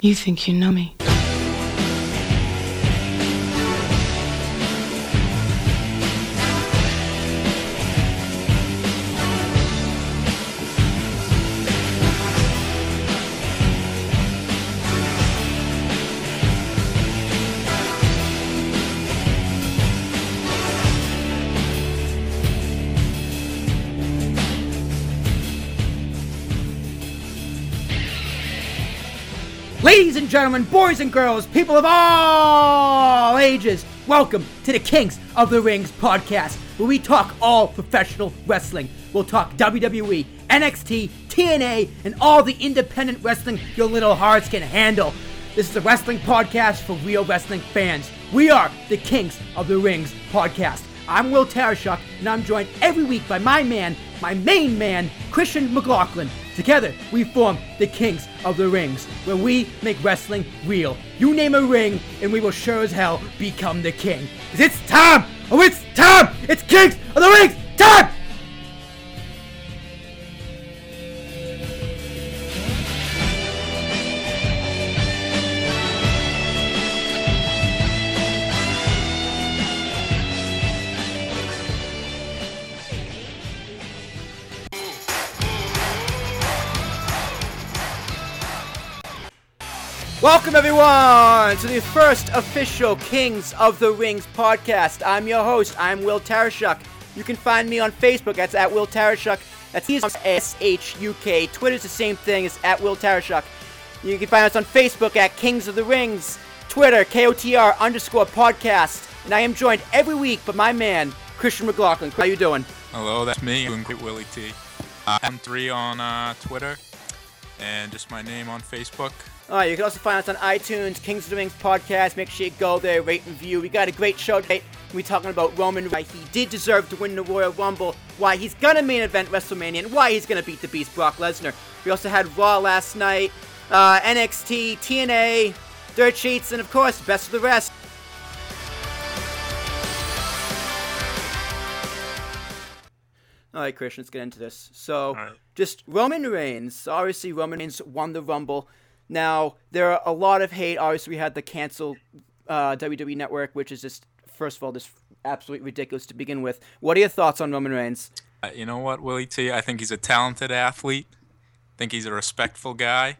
You think you know me. Gentlemen, boys and girls, people of all ages, welcome to the Kings of the Rings podcast, where we talk all professional wrestling. We'll talk WWE, NXT, TNA, and all the independent wrestling your little hearts can handle. This is a wrestling podcast for real wrestling fans. We are the Kings of the Rings podcast. I'm Will Tarashuk, and I'm joined every week by my man, my main man, Christian McLaughlin. Together, we form the Kings of the Rings, where we make wrestling real. You name a ring, and we will sure as hell become the king. 'Cause it's time! Oh, it's time! It's Kings of the Rings time! Welcome, everyone, to the first official Kings of the Rings podcast. I'm your host. I'm Will Tarashuk. You can find me on Facebook. That's at Will Tarashuk. That's S H U K. Twitter's the same thing. It's at Will Tarashuk. You can find us on Facebook at Kings of the Rings. Twitter, KOTR underscore podcast. And I am joined every week by my man, Christian McLaughlin. How you doing? Hello, that's me, doing great Willie T. I'm three on uh, Twitter, and just my name on Facebook. All right, you can also find us on iTunes, Kings of the Rings podcast. Make sure you go there, rate and review. We got a great show today. We're talking about Roman, why he did deserve to win the Royal Rumble, why he's gonna main event WrestleMania, and why he's gonna beat the Beast Brock Lesnar. We also had Raw last night, uh, NXT, TNA, Dirt Sheets, and of course, best of the rest. All right, Christian, let's get into this. So, right. just Roman Reigns. Obviously, Roman Reigns won the Rumble. Now, there are a lot of hate. Obviously, we had the cancel uh, WWE Network, which is just, first of all, just absolutely ridiculous to begin with. What are your thoughts on Roman Reigns? Uh, you know what, Willie T? I think he's a talented athlete. I think he's a respectful guy,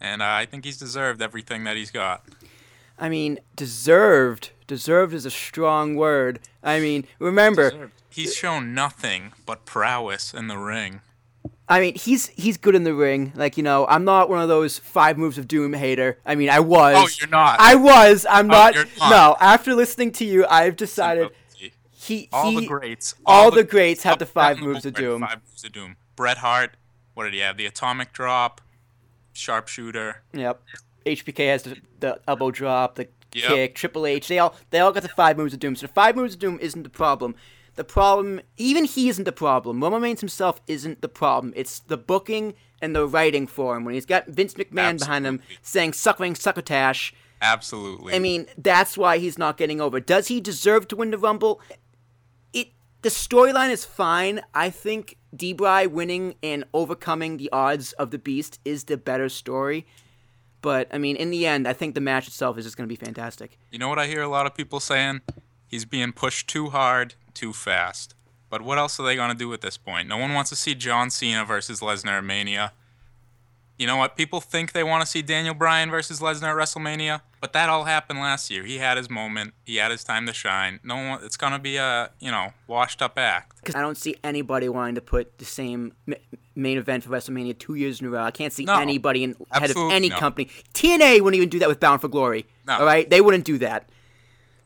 and uh, I think he's deserved everything that he's got. I mean, deserved. Deserved is a strong word. I mean, remember, Deserved. He's shown nothing but prowess in the ring. I mean, he's he's good in the ring. Like you know, I'm not one of those five moves of doom hater. I mean, I was. Oh, you're not. I was. I'm Oh, not. not. No, after listening to you, I've decided he all he the greats. all the greats have the five moves of doom. Five moves of doom. Bret Hart. What did he have? The atomic drop, sharpshooter. Yep. HBK has the, the elbow drop, the Yep. kick. Triple H. They all they all got the five moves of doom. So the five moves of doom isn't the problem. The problem, even he isn't the problem. Roman Reigns himself isn't the problem. It's the booking and the writing for him. When he's got Vince McMahon behind him Absolutely. saying "suckling succotash," Absolutely. I mean, that's why he's not getting over. Does he deserve to win the Rumble? It the storyline is fine. I think D-Bry winning and overcoming the odds of the Beast is the better story. But I mean, in the end, I think the match itself is just going to be fantastic. You know what I hear a lot of people saying? He's being pushed too hard, too fast. But what else are they going to do at this point? No one wants to see John Cena versus Lesnar at Mania. You know what? People think they want to see Daniel Bryan versus Lesnar at WrestleMania, but that all happened last year. He had his moment. He had his time to shine. No one. It's going to be a you know washed up act. Because I don't see anybody wanting to put the same ma- main event for WrestleMania two years in a row. I can't see No. anybody in head of any no. company. TNA wouldn't even do that with Bound for Glory. No. All right, they wouldn't do that.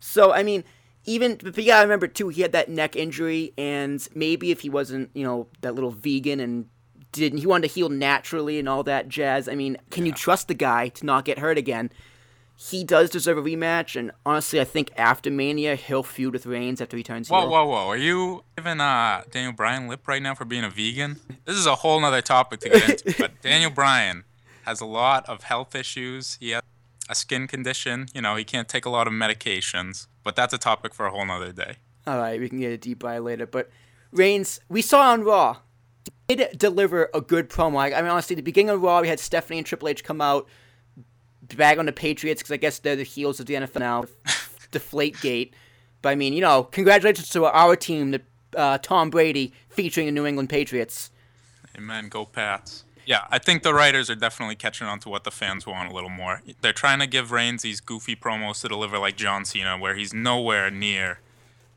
So I mean, even but you gotta remember too, he had that neck injury, and maybe if he wasn't, you know, that little vegan and didn't he wanted to heal naturally and all that jazz. I mean, can you trust the guy to not get hurt again? He does deserve a rematch, and honestly, I think after Mania, he'll feud with Reigns after he turns Whoa, heel. whoa, whoa! Are you giving uh, Daniel Bryan lip right now for being a vegan? This is a whole nother topic to get into. but Daniel Bryan has a lot of health issues. He has a skin condition. You know, he can't take a lot of medications. But that's a topic for a whole nother day. All right, we can get a deep dive later. But Reigns, we saw on Raw, did deliver a good promo. I I mean, honestly, the beginning of Raw, we had Stephanie and Triple H come out, bag on the Patriots because I guess they're the heels of the NFL now. Deflate Gate. But I mean, you know, congratulations to our team, the uh, Tom Brady featuring the New England Patriots. Amen. Go Pats. Yeah, I think the writers are definitely catching on to what the fans want a little more. They're trying to give Reigns these goofy promos to deliver like John Cena, where he's nowhere near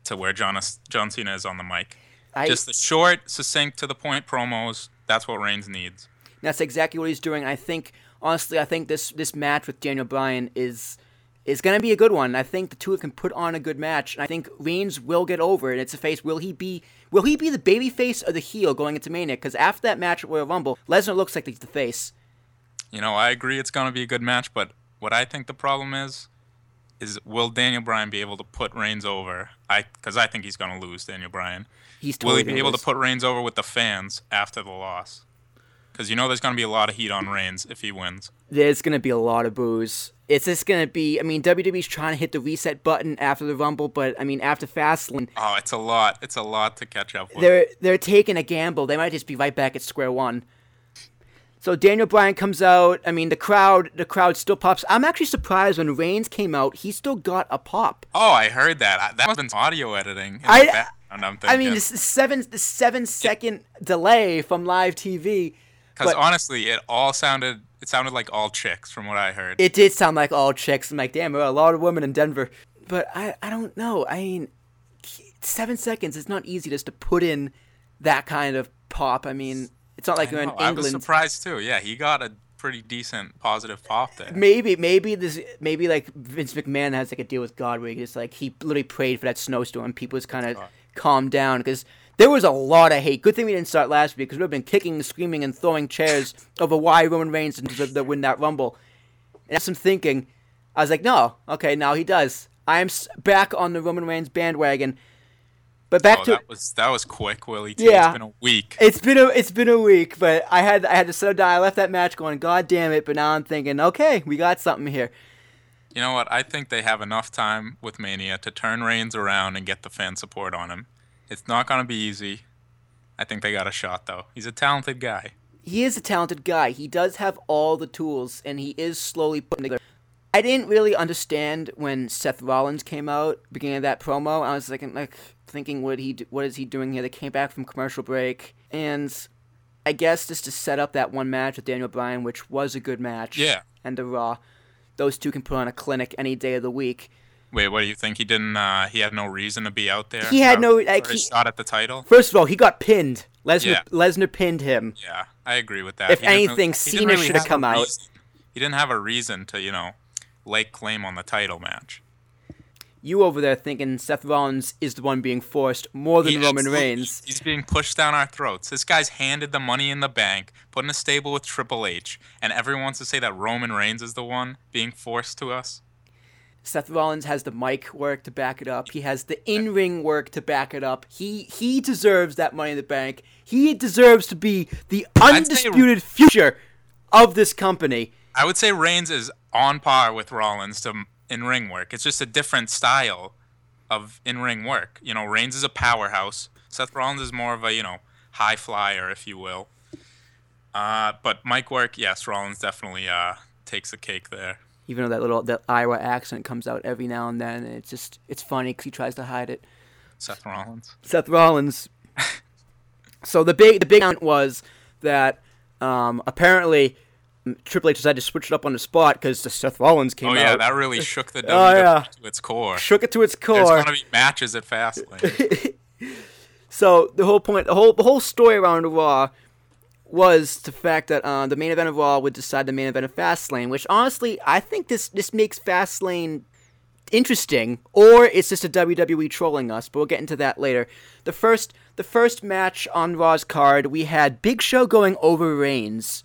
to where John, John Cena is on the mic. I, Just the short, succinct, to the point promos. That's what Reigns needs. That's exactly what he's doing. I think, honestly, I think this this match with Daniel Bryan is is going to be a good one. I think the two can put on a good match. I think Reigns will get over it. It's a face. Will he be? Will he be the baby face or the heel going into Mania? Because after that match at Royal Rumble, Lesnar looks like he's the face. You know, I agree it's going to be a good match, but what I think the problem is, is will Daniel Bryan be able to put Reigns over? I because I think he's going to lose Daniel Bryan. He's totally will he be able lose. to put Reigns over with the fans after the loss? Because you know there's going to be a lot of heat on Reigns if he wins. There's going to be a lot of boos. It's just going to be. I mean, WWE's trying to hit the reset button after the Rumble, but I mean, after Fastlane. Oh, it's a lot. It's a lot to catch up with. They're they're taking a gamble. They might just be right back at square one. So Daniel Bryan comes out. I mean, the crowd, the crowd still pops. I'm actually surprised when Reigns came out, he still got a pop. Oh, I heard that. That must have been audio editing. I, I mean, the seven, the seven second delay from live TV because honestly, it all sounded it sounded like all chicks from what I heard. It did sound like all chicks. I'm like, damn, there are a lot of women in Denver. But I, I don't know. I mean, seven seconds. It's not easy just to put in that kind of pop. I mean, it's not like you're in England. I was surprised too. Yeah, he got a pretty decent positive pop there. Maybe, maybe this, maybe like Vince McMahon has like a deal with God where he just like he literally prayed for that snowstorm. People just kind of oh. calmed down because there was a lot of hate. Good thing we didn't start last week because we've been kicking, and screaming, and throwing chairs over why Roman Reigns deserved to win that Rumble. And that's some thinking. I was like, no, okay, now he does. I am back on the Roman Reigns bandwagon. But back oh, to that was that was quick, Willie. T. Yeah, it's been a week. It's been a it's been a week, but I had I had to settle down. I left that match going, God damn it! But now I'm thinking, okay, we got something here. You know what? I think they have enough time with Mania to turn Reigns around and get the fan support on him. It's not going to be easy. I think they got a shot, though. He's a talented guy. He is a talented guy. He does have all the tools, and he is slowly putting together. I didn't really understand when Seth Rollins came out, beginning of that promo. I was like, like thinking, what he, what is he doing here? They came back from commercial break, and I guess just to set up that one match with Daniel Bryan, which was a good match. Yeah. And the Raw, those two can put on a clinic any day of the week. Wait, what do you think? He didn't. Uh, he had no reason to be out there. He had no like he, shot at the title. First of all, he got pinned. Lesnar yeah. Lesnar pinned him. Yeah, I agree with that. If he anything, Cena really should have come out. He didn't have a reason to, you know, lay claim on the title match. You over there thinking Seth Rollins is the one being forced more than he Roman Reigns. He's being pushed down our throats. This guy's handed the money in the bank, put in a stable with Triple H, and everyone wants to say that Roman Reigns is the one being forced to us. Seth Rollins has the mic work to back it up. He has the in-ring work to back it up. He he deserves that money in the bank. He deserves to be the undisputed say, future of this company. I would say Reigns is on par with Rollins to in-ring work. It's just a different style of in-ring work. You know, Reigns is a powerhouse. Seth Rollins is more of a, you know, high flyer, if you will. Uh, but mic work, yes, Rollins definitely uh, takes the cake there even though that little that Iowa accent comes out every now and then. And it's just it's funny because he tries to hide it. Seth Rollins. Seth Rollins. so the big the big count was that um, apparently Triple H decided to switch it up on the spot because Seth Rollins came out. Oh yeah, out. that really shook the WWE oh, yeah. to its core. Shook it to its core. There's going to be matches at Fastlane. so the whole point, the whole the whole story around Raw was the fact that uh, the main event of Raw would decide the main event of Fastlane, which honestly I think this this makes Fastlane interesting, or it's just a WWE trolling us. But we'll get into that later. The first the first match on Raw's card, we had Big Show going over Reigns.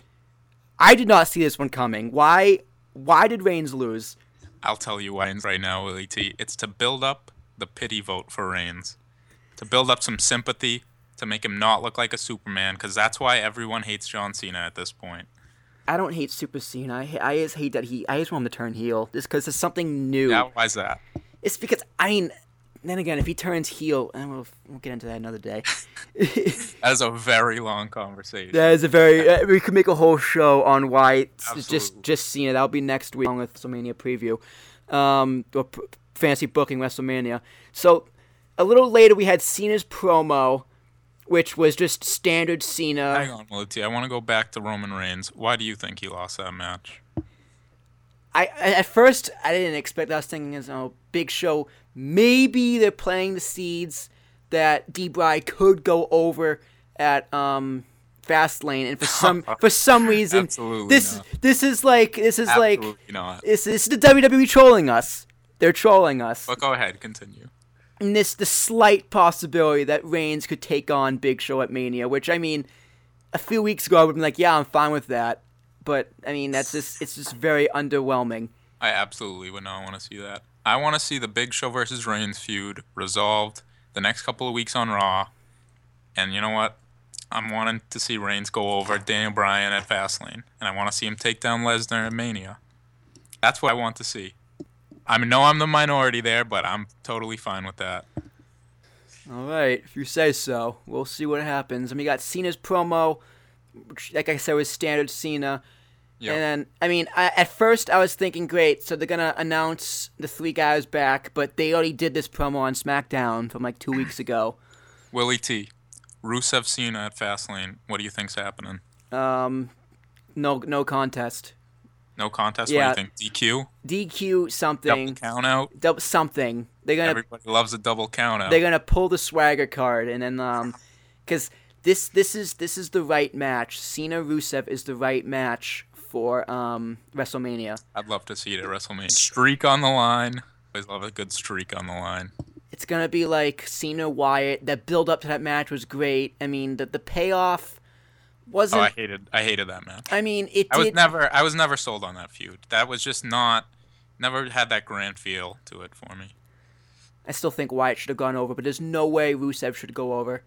I did not see this one coming. Why why did Reigns lose? I'll tell you why right now, Willie T. It's to build up the pity vote for Reigns, to build up some sympathy to make him not look like a Superman, because that's why everyone hates John Cena at this point. I don't hate Super Cena. I, I just hate that he. I just want him to turn heel, just because it's something new. Yeah, why's that? It's because I mean, then again, if he turns heel, and we'll we'll get into that another day. That's a very long conversation. that is a very. Uh, we could make a whole show on why it's just just Cena. That'll be next week along with WrestleMania preview, um, or p- fancy booking WrestleMania. So a little later, we had Cena's promo, which was just standard Cena. Hang on, Maliti. I want to go back to Roman Reigns. Why do you think he lost that match? I at first I didn't expect. that. I was thinking, as oh, Big Show. Maybe they're playing the seeds that D. Bry could go over at um Fastlane, and for some for some reason, Absolutely this not. this is like this is like Absolutely not. this, this is the WWE trolling us. They're trolling us. But go ahead, continue. This the slight possibility that Reigns could take on Big Show at Mania, which I mean, a few weeks ago I would been like, yeah, I'm fine with that. But I mean, that's just it's just very underwhelming. I absolutely would not want to see that. I want to see the Big Show versus Reigns feud resolved the next couple of weeks on Raw. And you know what? I'm wanting to see Reigns go over Daniel Bryan at Fastlane, and I want to see him take down Lesnar at Mania. That's what I want to see. I know I'm the minority there, but I'm totally fine with that. All right, if you say so. We'll see what happens. I mean, you got Cena's promo, which, like I said, was standard Cena. Yep. And then, I mean, I, at first I was thinking, great, so they're gonna announce the three guys back, but they already did this promo on SmackDown from like two weeks ago. Willie T. Rusev Cena at Fastlane. What do you think's happening? Um, no, no contest. No contest? Yeah. What do you think? DQ? DQ Double something, count out? double something. They're gonna Everybody loves a double count out. they're gonna pull the swagger card, and then um, because this this is this is the right match. Cena Rusev is the right match for um WrestleMania. I'd love to see it at WrestleMania. Streak on the line. Always love a good streak on the line. It's gonna be like Cena Wyatt. That build up to that match was great. I mean, the the payoff Oh, wasn't. I hated I hated that match. I mean, it I was did. never I was never sold on that feud. That was just not never had that grand feel to it for me. I still think Wyatt should have gone over, but there's no way Rusev should go over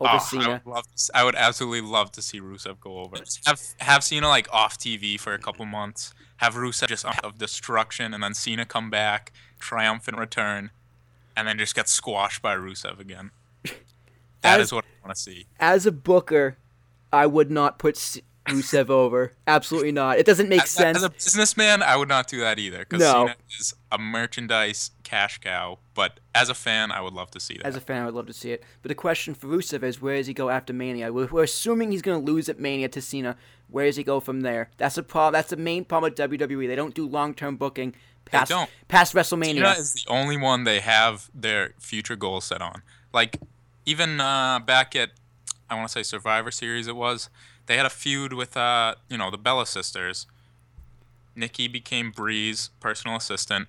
oh, over Oh, I Cena. would love I would absolutely love to see Rusev go over. Have have Cena like off TV for a couple months. Have Rusev just of destruction and then Cena come back, triumphant return, and then just get squashed by Rusev again. That As- is what I want to see. As a booker, I would not put Rusev over. Absolutely not. It doesn't make As, sense. as a businessman, I would not do that either because No. Cena is a merchandise cash cow. But as a fan, I would love to see that. As a fan, I would love to see it. But the question for Rusev is, where does he go after Mania? We're, we're assuming he's going to lose at Mania to Cena. Where does he go from there? That's the problem. That's the main problem with WWE. They don't do long-term booking past don't. past WrestleMania. Cena is the only one they have their future goals set on. Like even uh, back at I want to say Survivor Series, it was they had a feud with uh, you know the Bella sisters. Nikki became Bree's personal assistant,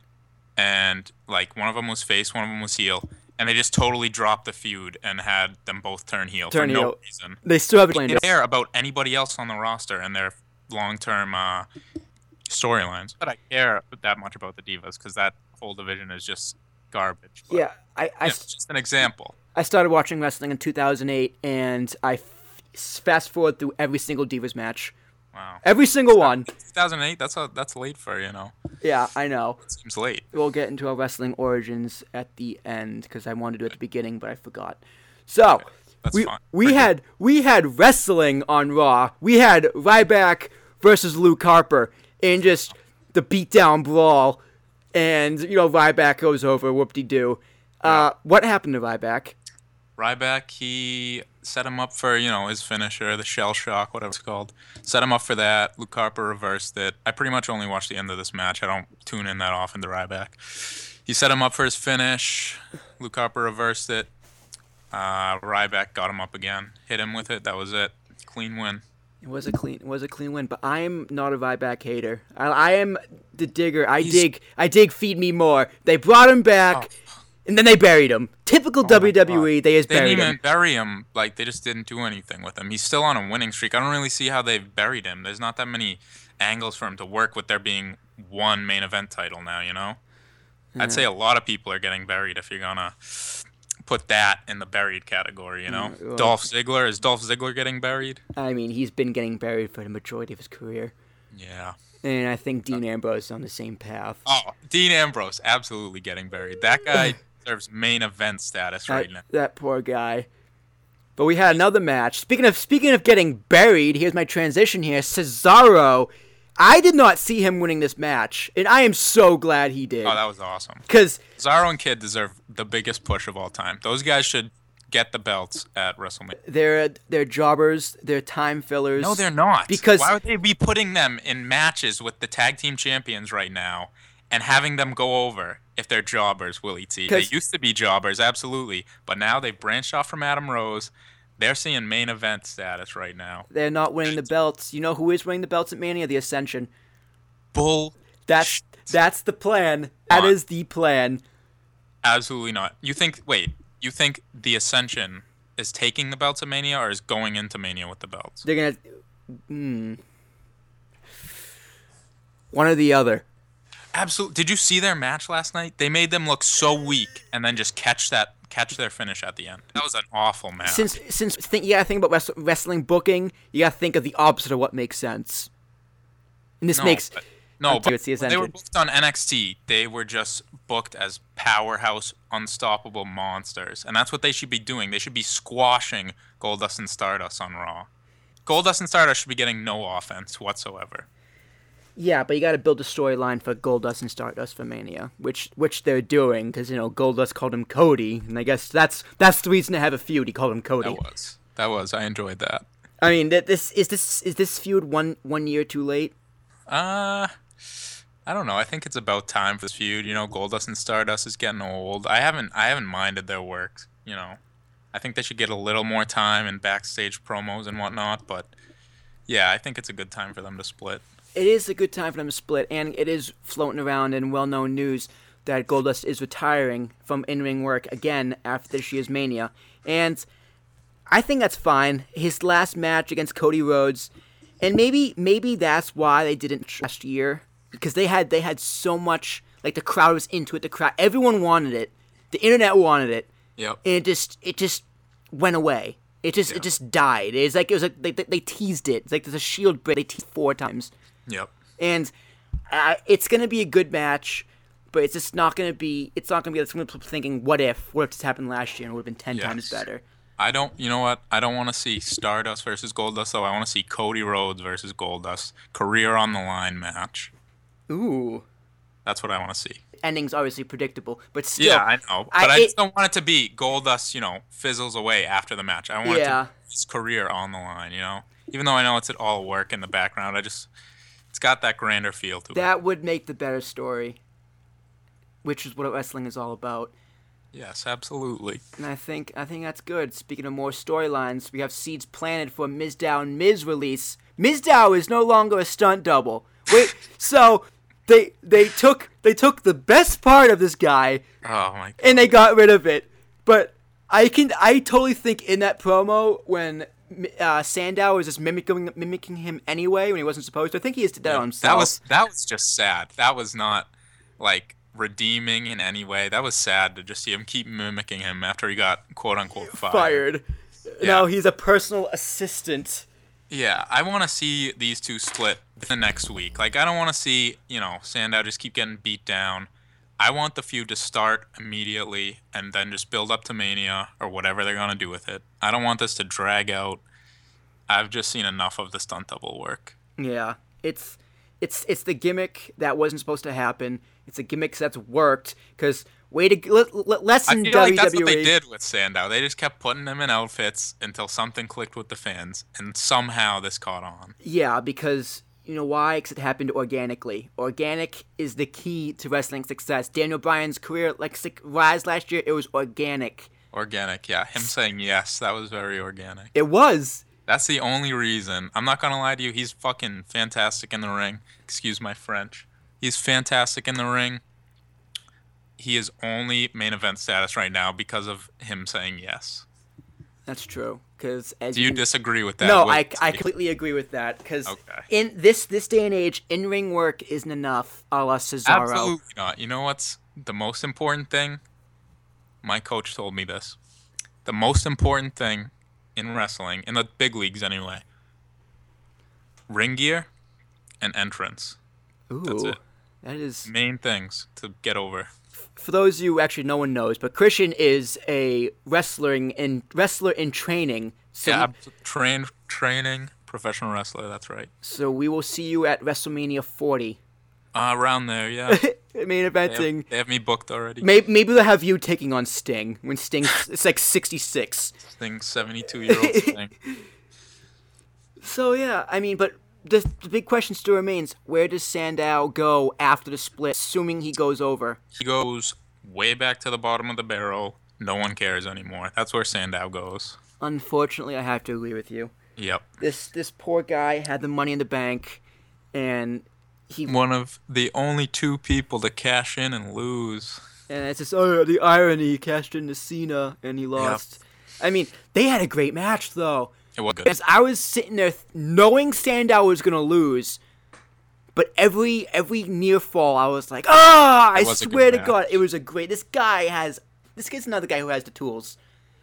and like one of them was face, one of them was heel, and they just totally dropped the feud and had them both turn heel Turn for heel. no reason. They still haven't They explained care about anybody else on the roster and their long-term uh, storylines. But I care that much about the divas because that whole division is just garbage. But, Yeah, I, I, yeah, it's just an example. I started watching wrestling in 2008, and I f- fast forward through every single Divas match. Wow. Every single one. 2008. That's a, that's late for you know. Yeah, I know. It seems late. We'll get into our wrestling origins at the end because I wanted to do it at the beginning, but I forgot. So That's we fine. we had we had wrestling on Raw. We had Ryback versus Luke Harper in just the beatdown brawl, and you know Ryback goes over. Whoop de doo. Uh, what happened to Ryback? Ryback, he set him up for, you know, his finisher, the shell shock, whatever it's called. Set him up for that. Luke Harper reversed it. I pretty much only watch the end of this match. I don't tune in that often to Ryback. He set him up for his finish. Luke Harper reversed it. Uh, Ryback got him up again, hit him with it. That was it. Clean win. It was a clean, it was a clean win. But I am not a Ryback hater. I, I am the digger. I He's- dig. I dig. Feed me more. They brought him back, and then they buried him. Typical Oh WWE. God. They just They didn't even him. bury him. Like they just didn't do anything with him. He's still on a winning streak. I don't really see how they've buried him. There's not that many angles for him to work with there being one main event title now. You know, I'd say a lot of people are getting buried if you're gonna put that in the buried category. You know, Mm, well- Dolph Ziggler is Dolph Ziggler getting buried? I mean, he's been getting buried for the majority of his career, Yeah. and I think Dean Ambrose is on the same path. Oh, Dean Ambrose absolutely getting buried. That guy deserves main event status that, right now. that poor guy. But we had another match. Speaking of speaking of getting buried, here's my transition here. Cesaro. I did not see him winning this match, and I am so glad he did. Oh, that was awesome. Because Cesaro and Kidd deserve the biggest push of all time. Those guys should get the belts at WrestleMania. they're they're jobbers, they're time fillers. No, they're not. Because- why would they be putting them in matches with the tag team champions right now and having them go over if they're jobbers, Willie T? They used to be jobbers, absolutely, but now they've branched off from Adam Rose. They're seeing main event status right now. They're not winning the belts. You know who is winning the belts at Mania? The Ascension. Bull. That's that's the plan. That Not. is the plan. Absolutely not. You think? Wait. You think the Ascension is taking the belts at Mania or is going into Mania with the belts? They're gonna. Hmm. One or the other. Absolutely. Did you see their match last night? They made them look so weak and then just catch that catch their finish at the end. That was an awful match. Since since think you gotta think about wrest- wrestling booking, you gotta think of the opposite of what makes sense. And this no, makes but, no, I'll tell you, but it's the when they were Ascension. booked on NXT. They were just booked as powerhouse, unstoppable monsters, and that's what they should be doing. They should be squashing Goldust and Stardust on Raw. Goldust and Stardust should be getting no offense whatsoever. Yeah, but you gotta build a storyline for Goldust and Stardust for Mania, which which they're doing because you know Goldust called him Cody, and I guess that's that's the reason to have a feud. He called him Cody. That was that was. I enjoyed that. I mean, that this is this is this feud one one year too late. Uh, I don't know. I think it's about time for this feud. You know, Goldust and Stardust is getting old. I haven't I haven't minded their work. You know, I think they should get a little more time in backstage promos and whatnot. But yeah, I think it's a good time for them to split. It is a good time for them to split, and it is floating around in well-known news that Goldust is retiring from in-ring work again after this year's Mania, and I think that's fine. His last match against Cody Rhodes, and maybe maybe that's why they didn't last year because they had they had so much like the crowd was into it. The crowd, everyone wanted it. The internet wanted it, Yep. and it just it just went away. It just it just died. It's like it was like they, they, they teased it. It's like there's a shield break. They teased four times Yep. and uh, it's gonna be a good match, but it's just not gonna be. It's not gonna be. It's gonna be thinking, what if? What if this happened last year and it would have been ten times better? I don't. You know what? I don't want to see Stardust versus Goldust though. I want to see Cody Rhodes versus Goldust career on the line match. Ooh. That's what I want to see. Ending's obviously predictable, but still. Yeah, I know, but I, it- just don't want it to be Goldust. You know, fizzles away after the match. I want Yeah. it to be his career on the line. You know, even though I know it's at all work in the background, I just it's got that grander feel to it. That would make the better story, which is what wrestling is all about. Yes, absolutely. And I think I think that's good. Speaking of more storylines, we have seeds planted for Mizdow and Miz release. Mizdow is no longer a stunt double. Wait, so they they took they took the best part of this guy Oh my. and they got rid of it. But I can I totally think in that promo when uh, Sandow was just mimicking mimicking him anyway when he wasn't supposed to. I think he did that on himself. That was that was just sad. That was not like redeeming in any way. That was sad to just see him keep mimicking him after he got quote unquote fired. fired. Now he's a personal assistant. Yeah, I want to see these two split the next week. Like, I don't want to see, you know, Sandow just keep getting beat down. I want the feud to start immediately and then just build up to Mania or whatever they're going to do with it. I don't want this to drag out. I've just seen enough of the stunt double work. Yeah, it's it's it's the gimmick that wasn't supposed to happen. It's a gimmick that's worked because way to let, let, less I feel WWE. like that's what they did with Sandow. They just kept putting him in outfits until something clicked with the fans, and somehow this caught on. Yeah, because you know why? Because it happened organically. Organic is the key to wrestling success. Daniel Bryan's career, like rise last year, it was organic. Organic, yeah. Him saying yes, that was very organic. It was. That's the only reason. I'm not gonna lie to you. He's fucking fantastic in the ring. Excuse my French. He's fantastic in the ring. He is only main event status right now because of him saying yes. That's true. Because as Do you disagree with that? no, I, I completely agree with that. Because Okay. in this this day and age, in ring work isn't enough. A la Cesaro. Absolutely not. You know what's the most important thing? My coach told me this. The most important thing in wrestling, in the big leagues anyway, ring gear and entrance. Ooh, That's it. that is Main things to get over. For those of you actually no one knows, but Christian is a wrestling in wrestler in training. So yeah, train training professional wrestler. That's right. so we will see you at WrestleMania 40. Uh, around there, yeah. Main They have, eventing. they have me booked already. Maybe, maybe they'll have you taking on Sting when Sting it's like 66. Sting, seventy-two year old Sting. So yeah, I mean, but the, the big question still remains: Where does Sandow go after the split? Assuming he goes over. He goes way back to the bottom of the barrel. No one cares anymore. That's where Sandow goes. Unfortunately, I have to agree with you. Yep. This this poor guy had the money in the bank, and he One of the only two people to cash in and lose. and it's just oh the irony. He cashed in to Cena and he lost. I mean, they had a great match though. It was good. As I was sitting there th- knowing Sandow was gonna lose, but every every near fall I was like, ah! I It was a good swear to. God, it was a great. This guy has. This guy's another guy who has the tools.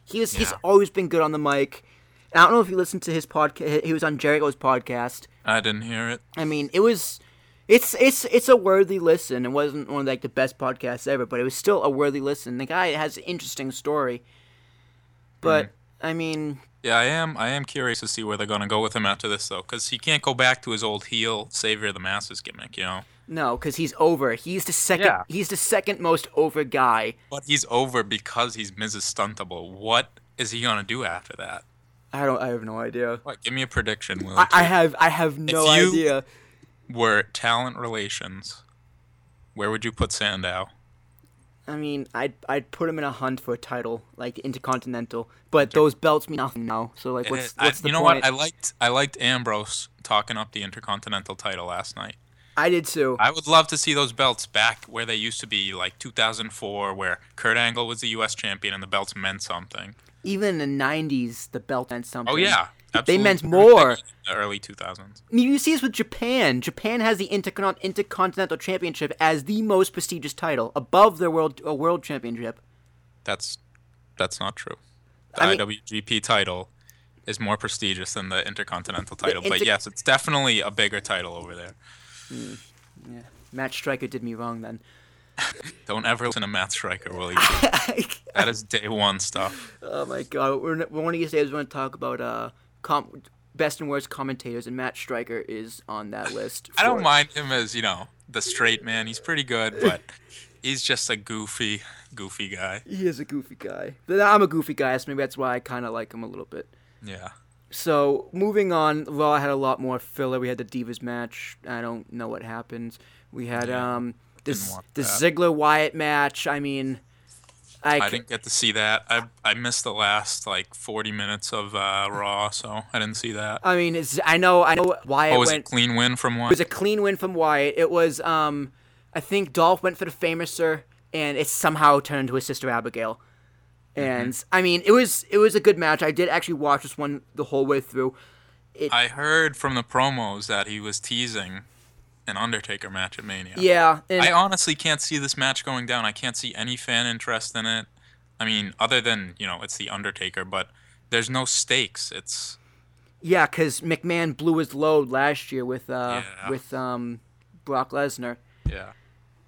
He was, He's always been good on the mic. And I don't know if you listened to his podcast. He was on Jericho's podcast. I didn't hear it. I mean, it was. It's it's it's a worthy listen. It wasn't one of like the best podcasts ever, but it was still a worthy listen. The guy has an interesting story. But Mm-hmm. I mean, Yeah, I am. I am curious to see where they're gonna go with him after this, though, because he can't go back to his old heel savior of the masses gimmick, you know. No, because he's over. He's the second. Yeah. He's the second most over guy. But he's over because he's Mrs. Stuntable. What is he gonna do after that? I don't. I have no idea. What? Give me a prediction, Will. I, I have. I have no if you- idea. Were talent relations? Where would you put Sandow? I mean, I'd I'd put him in a hunt for a title, like Intercontinental. But those belts mean nothing now. So like, eh, what's I- what's the you know point? what? I liked I liked Ambrose talking up the Intercontinental title last night. I did too. I would love to see those belts back where they used to be, like 2004, where Kurt Angle was the U.S. champion and the belts meant something. Even in the '90s, the belt meant oh, something. Oh yeah, They meant more. The early 2000s. You see this with Japan. Japan has the Intercon- Intercontinental Championship as the most prestigious title, above their world a world championship. That's that's not true. The I mean- IWGP title is more prestigious than the Intercontinental title, but Inter- yes, it's definitely a bigger title over there. Yeah, Matt Striker did me wrong then. Don't ever listen to Matt Striker, will you? that is day one stuff. oh my god, we're, we're one of these days we're going to talk about uh com- best and worst commentators, and Matt Striker is on that list. I don't mind him as you know the straight man. He's pretty good, but he's just a goofy, goofy guy. He is a goofy guy. But I'm a goofy guy, so maybe that's why I kind of like him a little bit. Yeah. So moving on, Raw had a lot more filler. We had the Divas match. I don't know what happened. We had Yeah, um this the. Ziggler Wyatt match. I mean, I, I didn't get to see that. I I missed the last like 40 minutes of uh, Raw, so I didn't see that. I mean, it's, I know I know Wyatt Oh, was went. it clean win from Wyatt. It was a clean win from Wyatt. It was um, I think Dolph went for the famouser, and it somehow turned into his sister Abigail. And I mean, it was it was a good match. I did actually watch this one the whole way through. I heard from the promos that he was teasing an Undertaker match at Mania. Yeah, I honestly can't see this match going down. I can't see any fan interest in it. I mean, other than you know, it's the Undertaker, but there's no stakes. It's yeah, because McMahon blew his load last year with uh Yeah. with um Brock Lesnar. yeah,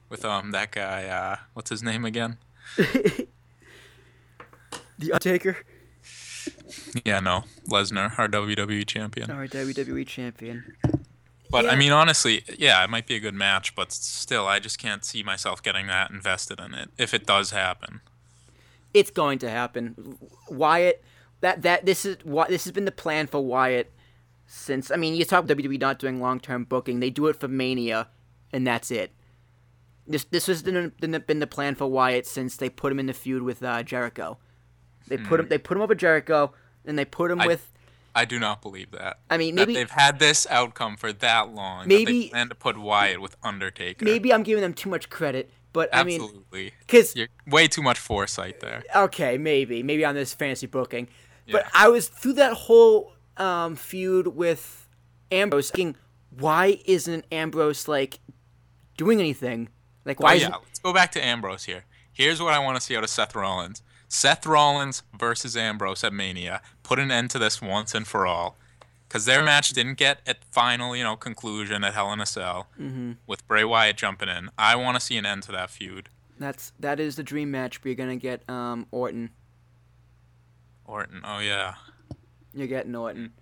with um that guy. Uh, what's his name again? The Undertaker, Yeah, no, Lesnar, our WWE champion. our WWE champion. But Yeah. I mean, honestly, yeah, it might be a good match, but still, I just can't see myself getting that invested in it if it does happen. It's going to happen. Wyatt, that that this is what this has been the plan for Wyatt since. I mean, you talk WWE not doing long term booking. They do it for Mania, and that's it. This this has been, been the plan for Wyatt since they put him in the feud with uh, Jericho. They put him they put him over Jericho, and they put him Hmm. I- with. I do not believe that. I mean, that they've had this outcome for that long. Maybe- they plan to put Wyatt with Undertaker. Maybe I'm giving them too much credit, but I mean, absolutely. because You're way too much foresight there. okay, maybe, maybe on this fantasy booking. But Yeah. I was through that whole um, feud with Ambrose, thinking, why isn't Ambrose like doing anything? Like, why oh yeah, let's go back to Ambrose here. Here's what I want to see out of Seth Rollins. Seth Rollins versus Ambrose at Mania. Put an end to this once and for all. Because their match didn't get at final, you know, conclusion at Hell in a Cell Mm-hmm. with Bray Wyatt jumping in. I want to see an end to that feud. That's that is the dream match. But you're gonna get um Orton. Orton. Oh yeah. You're getting Orton,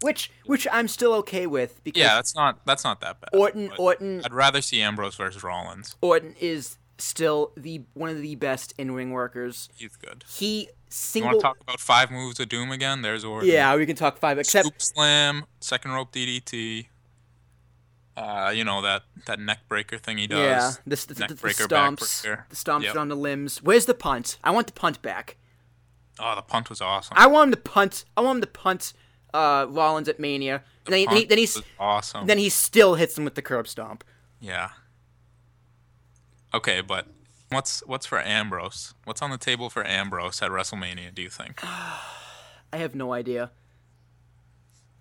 which which I'm still okay with because Yeah, that's not that's not that bad. Orton Orton I'd rather see Ambrose versus Rollins. Orton is still the one of the best in ring workers. He's good. He single. You want to talk about five moves of doom again? There's Orton. yeah, we can talk five. Except Scoop slam, second rope DDT. Uh, you know that that neck breaker thing he does. yeah, the, the, the, neck the breaker, stomps, the stomps Yep. on the limbs. Where's the punt? I want the punt back. Oh, the punt was awesome. I want him to punt. I want him to punt uh, Rollins at Mania. And then, he, then, he, then he's was awesome. then he still hits him with the curb stomp. yeah. Okay, but what's what's for Ambrose? What's on the table for Ambrose at WrestleMania? Do you think? I have no idea.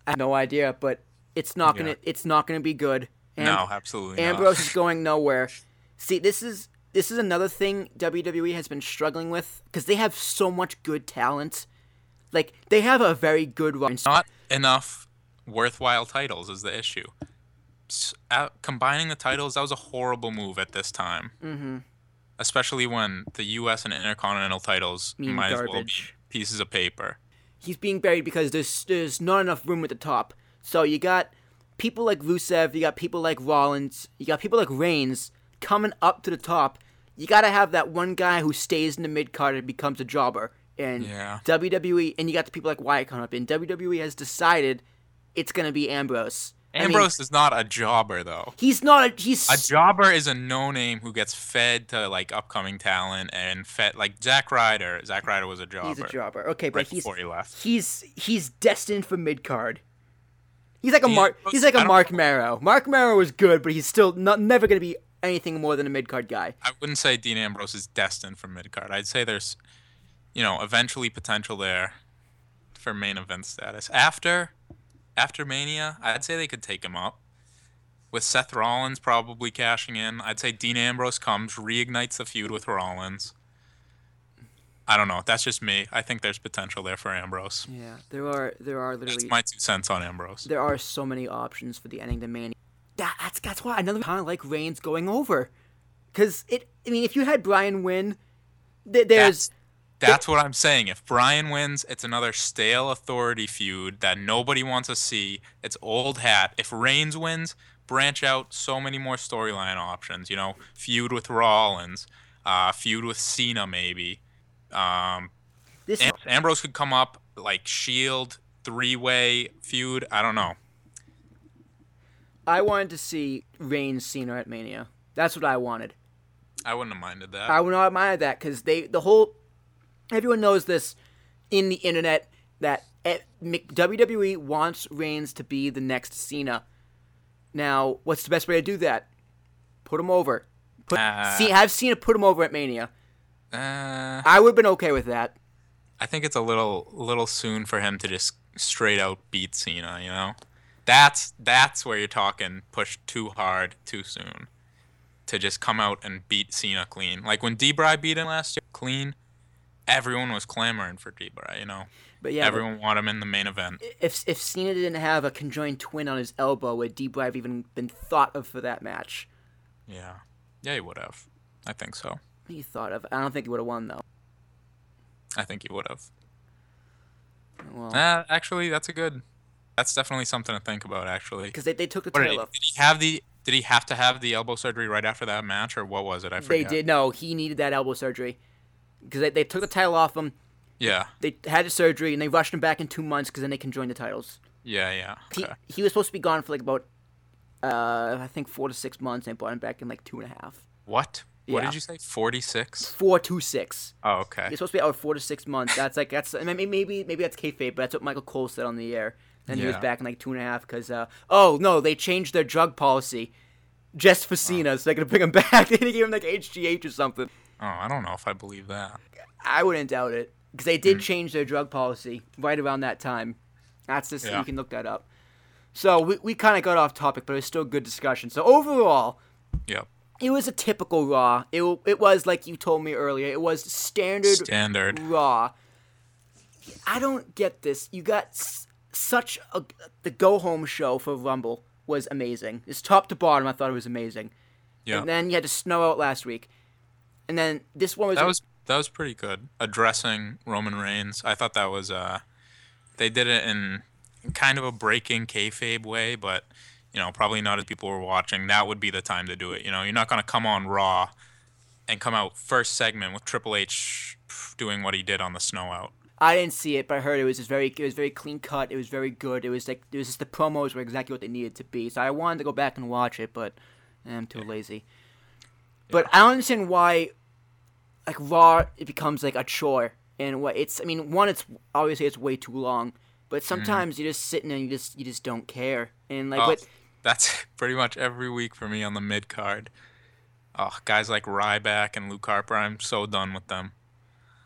I have no idea, but it's not gonna Yeah. it's not gonna be good. Am- no, absolutely Ambrose is going nowhere. See, this is this is another thing WWE has been struggling with because they have so much good talent. Like they have a very good run. not enough worthwhile titles is the issue. Combining the titles that was a horrible move at this time. Mm-hmm. Especially when the U.S. and Intercontinental titles Mean might as well be pieces of paper. He's being buried because there's there's not enough room at the top. So you got people like Rusev, you got people like Rollins, you got people like Reigns coming up to the top. You got to have that one guy who stays in the mid card and becomes a jobber. And Yeah. WWE, and you got the people like Wyatt coming up. And WWE has decided it's gonna be Ambrose. I mean, Ambrose is not a jobber though. he's not. A, he's A jobber is a no-name who gets fed to like upcoming talent and fed like Zack Ryder. Zack Ryder was a jobber. he's a jobber. Okay, but Right he's before he left. he's he's destined for mid card. He's like a Mark. Ambrose- He's like a Mark know. Marrow. Mark Marrow was good, but he's still not never gonna be anything more than a mid card guy. I wouldn't say Dean Ambrose is destined for mid card. I'd say there's, you know, eventually potential there for main event status. After, after Mania, I'd say they could take him up. With Seth Rollins probably cashing in, I'd say Dean Ambrose comes, reignites the feud with Rollins. I don't know. That's just me. I think there's potential there for Ambrose. Yeah, there are there are literally. That's my two cents on Ambrose. there are so many options for the ending to Mania. That, that's that's why another kind of like Reigns going over, because it. I mean, if you had Bryan win, th- there's That's, that's what I'm saying. If Bryan wins, it's another stale authority feud that nobody wants to see. It's old hat. If Reigns wins, branch out so many more storyline options. You know, feud with Rollins, uh, feud with Cena maybe. Um, this. Am- Ambrose could come up like Shield three way feud. I don't know. I wanted to see Reigns Cena at Mania. That's what I wanted. I wouldn't have minded that. I would not mind that because they the whole everyone knows this in the internet that WWE wants Reigns to be the next Cena. Now, what's the best way to do that? Put him over. Put, Uh. see, have Cena put him over at Mania. uh, I would have been okay with that. I think it's a little little soon for him to just straight out beat Cena, you know? That's that's where you're talking push too hard too soon. To just come out and beat Cena clean. Like when D-Bry beat him last year clean, everyone was clamoring for D-Bry, you know? But yeah, but everyone wanted him in the main event. if if Cena didn't have a conjoined twin on his elbow, would D-Bry have even been thought of for that match? Yeah. Yeah, he would have. I think so. He thought of. I don't think he would have won though. I think he would have. Well, Uh, actually, that's a good. That's definitely something to think about. Actually, because they, they took the he, off. did he have the? Did he have to have the elbow surgery right after that match, or what was it? I forget. They did no. He needed that elbow surgery because they, they took the title off him. Yeah. They had the surgery and they rushed him back in two months because then they can join the titles. Yeah. Yeah. He, Okay. he was supposed to be gone for like about, uh, I think four to six months. And they brought him back in like two and a half. What? What Yeah. did you say? Forty-six. Four to six. Oh, okay. He's supposed to be out four to six months. That's like that's maybe maybe maybe that's kayfabe, but that's what Michael Cole said on the air. And he was back in like two and a half because uh oh no they changed their drug policy, just for Cena, so they're gonna bring him back. he gave him like HGH or something. Oh, I don't know if I believe that. I wouldn't doubt it because they did hmm. change their drug policy right around that time. That's just Yeah. you can look that up. So we, we kind of got off topic, but it was still good discussion. So overall, Yep. it was a typical Raw. It it was like you told me earlier. It was standard Standard. Raw. I don't get this. You got s- such a the go home show for Rumble was amazing. It's top to bottom. I thought it was amazing. Yeah. And then you had to snow out last week. And then this one was, That was that was pretty good. Addressing Roman Reigns, I thought that was uh, they did it in kind of a breaking kayfabe way, but you know probably not as people were watching. That would be the time to do it. You know, you're not gonna come on Raw and come out first segment with Triple H doing what he did on the snow out. I didn't see it, but I heard it was just very it was very clean cut. It was very good. It was like it was just the promos were exactly what they needed to be. So I wanted to go back and watch it, but I'm too lazy. But I don't understand why like Raw it becomes like a chore and what it's I mean one it's obviously it's way too long, but mm-hmm. sometimes you're just sitting and you just you just don't care and like Oh, what that's pretty much every week for me on the mid card. Oh, guys like Ryback and Luke Harper, I'm so done with them.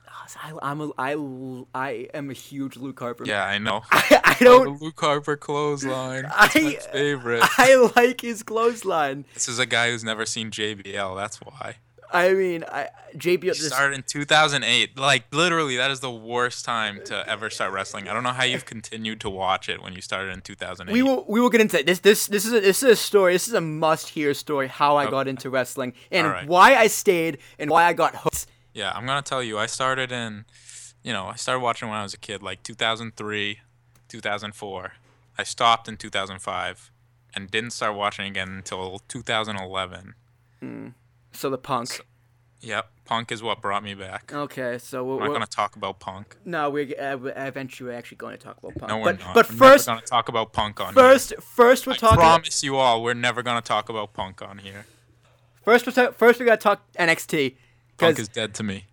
Oh, I, I'm a, I, I am a huge Luke Harper. Yeah, I know. I, I Oh, don't. the Luke Harper clothesline. I- my favorite. I like his clothesline. This is a guy who's never seen JBL. That's why. I mean, I JBL. He This, started in 2008. Like literally, that is the worst time to ever start wrestling. I don't know how you've continued to watch it when you started in 2008. we will we will get into it. this. This this is a, this is a story. This is a must hear story. How I Okay. got into wrestling and Alright. why I stayed and why I got hooked. Yeah, I'm gonna tell you. I started in, you know, I started watching when I was a kid, like 2003, 2004. I stopped in 2005, and didn't start watching again until 2011. Hmm. So the punk. Yep, Punk is what brought me back. Okay, so we're, I'm not gonna talk about Punk. no, we're uh, eventually we're actually going to talk about punk. No, we're but not. but We're first gonna talk about Punk on first first we're here. I talking. promise you all, we're never gonna talk about Punk on here. First we're ta- first we got to talk NXT. Punk is dead to me.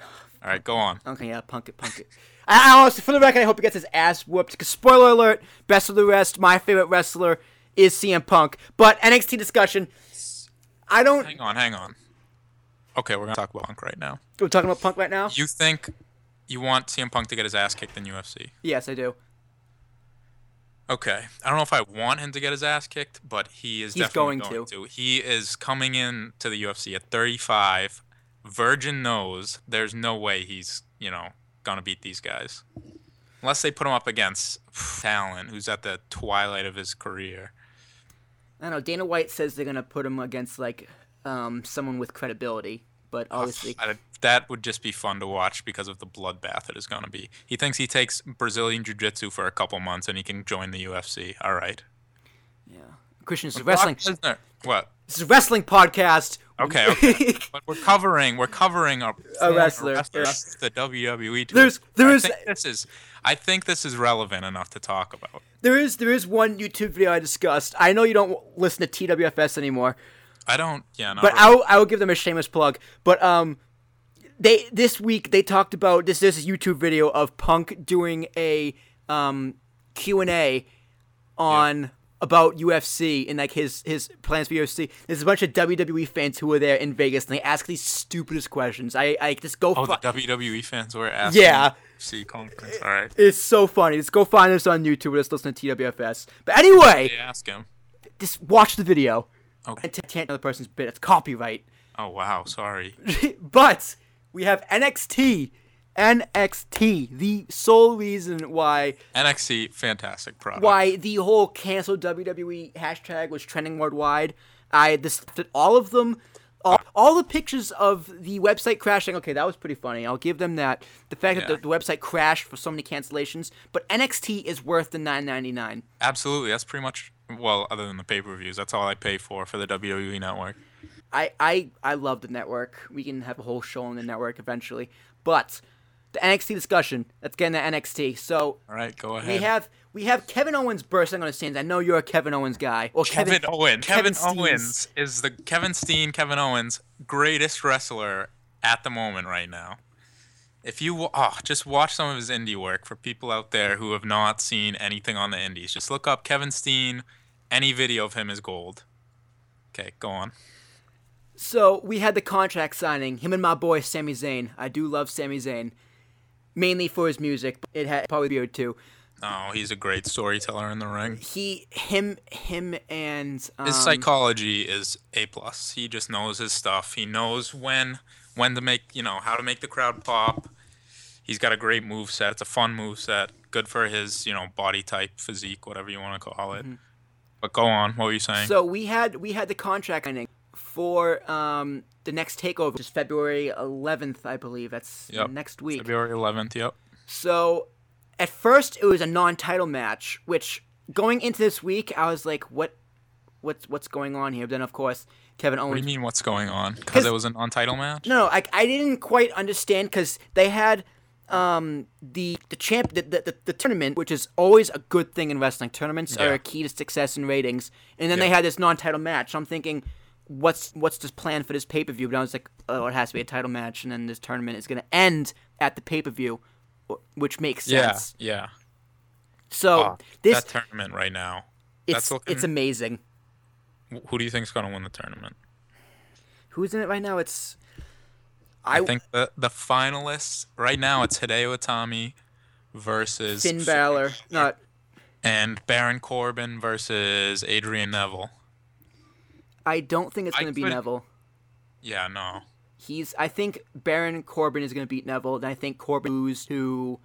All right, go on. Okay, yeah, punk it, punk it. I, I honestly, for the record, I hope he gets his ass whooped. Because spoiler alert, best of the rest, my favorite wrestler is CM Punk. But NXT discussion, I don't. Hang on, hang on. Okay, we're gonna talk about Punk right now. We're talking about Punk right now. You think you want CM Punk to get his ass kicked in UFC? Yes, I do. Okay, I don't know if I want him to get his ass kicked, but he is He's definitely going going, to. to. He is coming in to the UFC at 35. Virgin knows there's no way he's you know gonna beat these guys, unless they put him up against talent who's at the twilight of his career. I don't know. Dana White says they're gonna put him against like um, someone with credibility, but obviously, I- that would just be fun to watch because of the bloodbath it is going to be. He thinks he takes Brazilian jiu-jitsu for a couple months and he can join the UFC. All right. yeah. Christian, is wrestling. What? This is a wrestling podcast. Okay, okay. but we're covering we're covering a, former wrestler, wrestler yeah. the WWE. tour. There's- there I is- this is I think this is relevant enough to talk about. there is there is one YouTube video I discussed. I know you don't listen to TWFS anymore. I don't. Yeah. But really. I will, I will give them a shameless plug. But um, they this week they talked about this. There's a YouTube video of Punk doing a um Q and A on about UFC and like his his plans for UFC. There's a bunch of WWE fans who were there in Vegas and they ask these stupidest questions. I I just go. Oh, fi- the WWE fans were asking. Yeah. See conference. All right. it's so funny. Just go find this on YouTube. Just listen to TWFS. But anyway, They ask him. just watch the video Okay. and can't another person's bit. It's copyright. Oh wow. Sorry. but we have NXT. NXT, the sole reason why NXT, fantastic product. why the whole cancel WWE hashtag was trending worldwide. I this all of them, all, all the pictures of the website crashing. Okay, that was pretty funny. I'll give them that. The fact that the, the website crashed for so many cancellations, but NXT is worth the nine ninety nine. Absolutely. That's pretty much well, other than the pay per views, that's all I pay for for the WWE network. I, I I love the network. We can have a whole show on the network eventually. But the NXT discussion. Let's get into NXT. So All right, go ahead. we have we have Kevin Owens bursting on the scenes. I know you're a Kevin Owens guy. Or Kevin, Owen. Kevin, Steens. Owens is the Kevin Steen, Kevin Owens greatest wrestler at the moment right now. If you oh, just watch some of his indie work for people out there who have not seen anything on the indies, just look up Kevin Steen. Any video of him is gold. Okay, go on. So we had the contract signing. Him and my boy Sami Zayn. I do love Sami Zayn, mainly for his music. But it had probably beard too. Oh, he's a great storyteller in the ring. He, him, him, and um, His psychology is a plus. He just knows his stuff. He knows when when to make you know how to make the crowd pop. He's got a great move set. It's a fun move set. Good for his you know body type, physique, whatever you want to call it. But go on. What were you saying? So we had we had the contract signing before um, the next takeover, which is February 11th, I believe. That's Yep. next week. February 11th. Yep. So, at first, it was a non-title match, which going into this week, I was like, "What, what's what's going on here?" But then, of course, Kevin What do you mean? What's going on? Because it was an on-title match. No, I, I didn't quite understand because they had um the the champ the, the, the, the tournament, which is always a good thing in wrestling. Tournaments are a key to success and ratings. And then they had this non-title match. So I'm thinking, what's what's this plan for this pay per view? But I was like, oh, it has to be a title match, and then this tournament is gonna end at the pay per view, which makes sense. Yeah. yeah. So Oh, this that tournament right now. it's that's looking- it's amazing. Who do you think's gonna win the tournament? Who's in it right now? It's I, I, think the the finalists right now it's Hideo Itami versus Finn Balor, not and Baron Corbin versus Adrian Neville. I don't think it's gonna be could- Neville. Yeah, no. He's. I think Baron Corbin is going to beat Neville, and I think Corbin lose to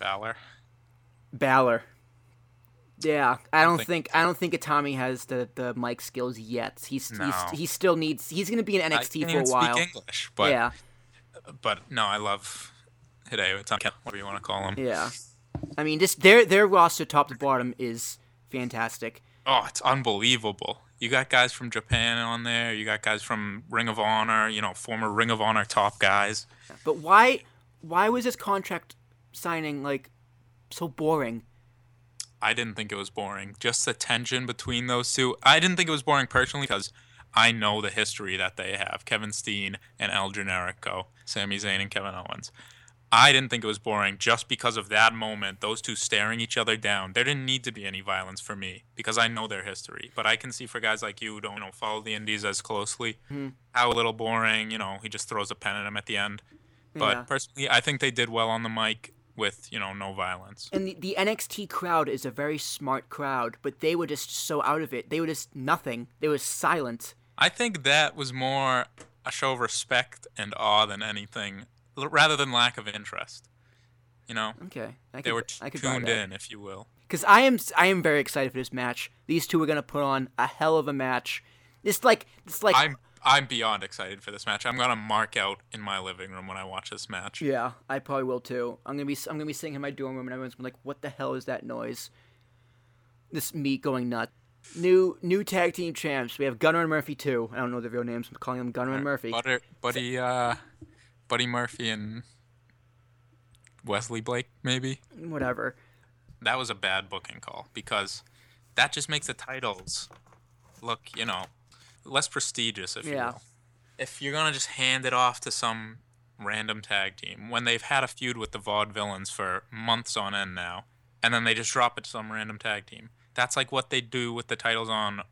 Balor. Balor. Yeah, I don't think- think, I don't think Itami has the the mic skills yet. He's No. he's he still needs. He's going to be in NXT for a while. speak English, but yeah, but no, I love Hideo Itami, whatever you want to call him. yeah. I mean, just their their roster top to bottom is fantastic. Oh, it's unbelievable. You got guys from Japan on there. You got guys from Ring of Honor. You know, former Ring of Honor top guys. But why why was this contract signing like so boring? I didn't think it was boring. Just the tension between those two. I didn't think it was boring personally because I know the history that they have. Kevin Steen and El Generico, Sami Zayn and Kevin Owens. I didn't think it was boring just because of that moment, those two staring each other down. There didn't need to be any violence for me because I know their history. But I can see for guys like you who don't you know, follow the indies as closely, hmm. how a little boring, you know, he just throws a pen at him at the end. But Yeah. personally, I think they did well on the mic with, you know, no violence. And the, the NXT crowd is a very smart crowd, but they were just so out of it. They were just nothing. They were silent. I think that was more a show of respect and awe than anything, rather than lack of interest. You know, Okay, I could, they were I could tuned in, if you will. because I am I am very excited for this match. These two are gonna put on a hell of a match. It's like it's like I'm I'm beyond excited for this match. I'm gonna mark out in my living room when I watch this match. yeah, I probably will too. I'm gonna be I'm gonna be sitting in my dorm room and everyone's gonna be like, "What the hell is that noise?" This me going nuts. New new tag team champs. We have Gunner and Murphy too. I don't know their real names. I'm calling them Gunner and Murphy. Butter, Buddy, uh, Buddy Murphy and Wesley Blake, maybe. Whatever. That was a bad booking call because that just makes the titles look, you know, less prestigious, if you will. If you're gonna just hand it off to some random tag team when they've had a feud with the Vaudevillains for months on end now, and then they just drop it to some random tag team, that's like what they do with the titles on,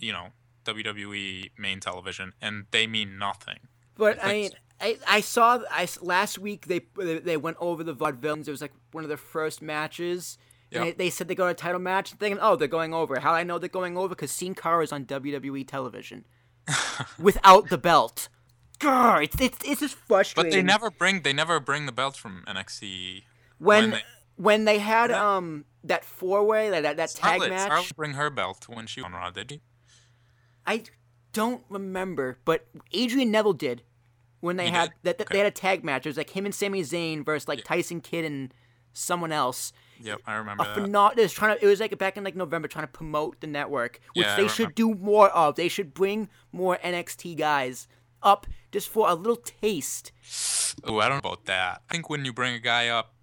you know, WWE main television, and they mean nothing. But I I mean, I, I saw I last week they they they went over the vaudevillains. It was like one of their first matches. And they, they said they go to a title match, thinking, oh, they're going over. How do I know they're going over? Because Sin Cara is on WWE television without the belt. Grr, it's, it's it's just frustrating. But they never bring they never bring the belts from NXT. when when when they- they, had Yeah. um that four way that that, that tag match. Charlotte bring her belt when she on Raw, did he? I don't remember, but Adrian Neville did when they He had that, Okay. they had a tag match. It was like him and Sami Zayn versus like Tyson Kidd and someone else. Yep, I remember A that. phenomenal. It was trying to. It was like back in like November, trying to promote the network, which Yeah, they should do more of. They should bring more NXT guys up just for a little taste. Oh, I don't know about that. I think when you bring a guy up,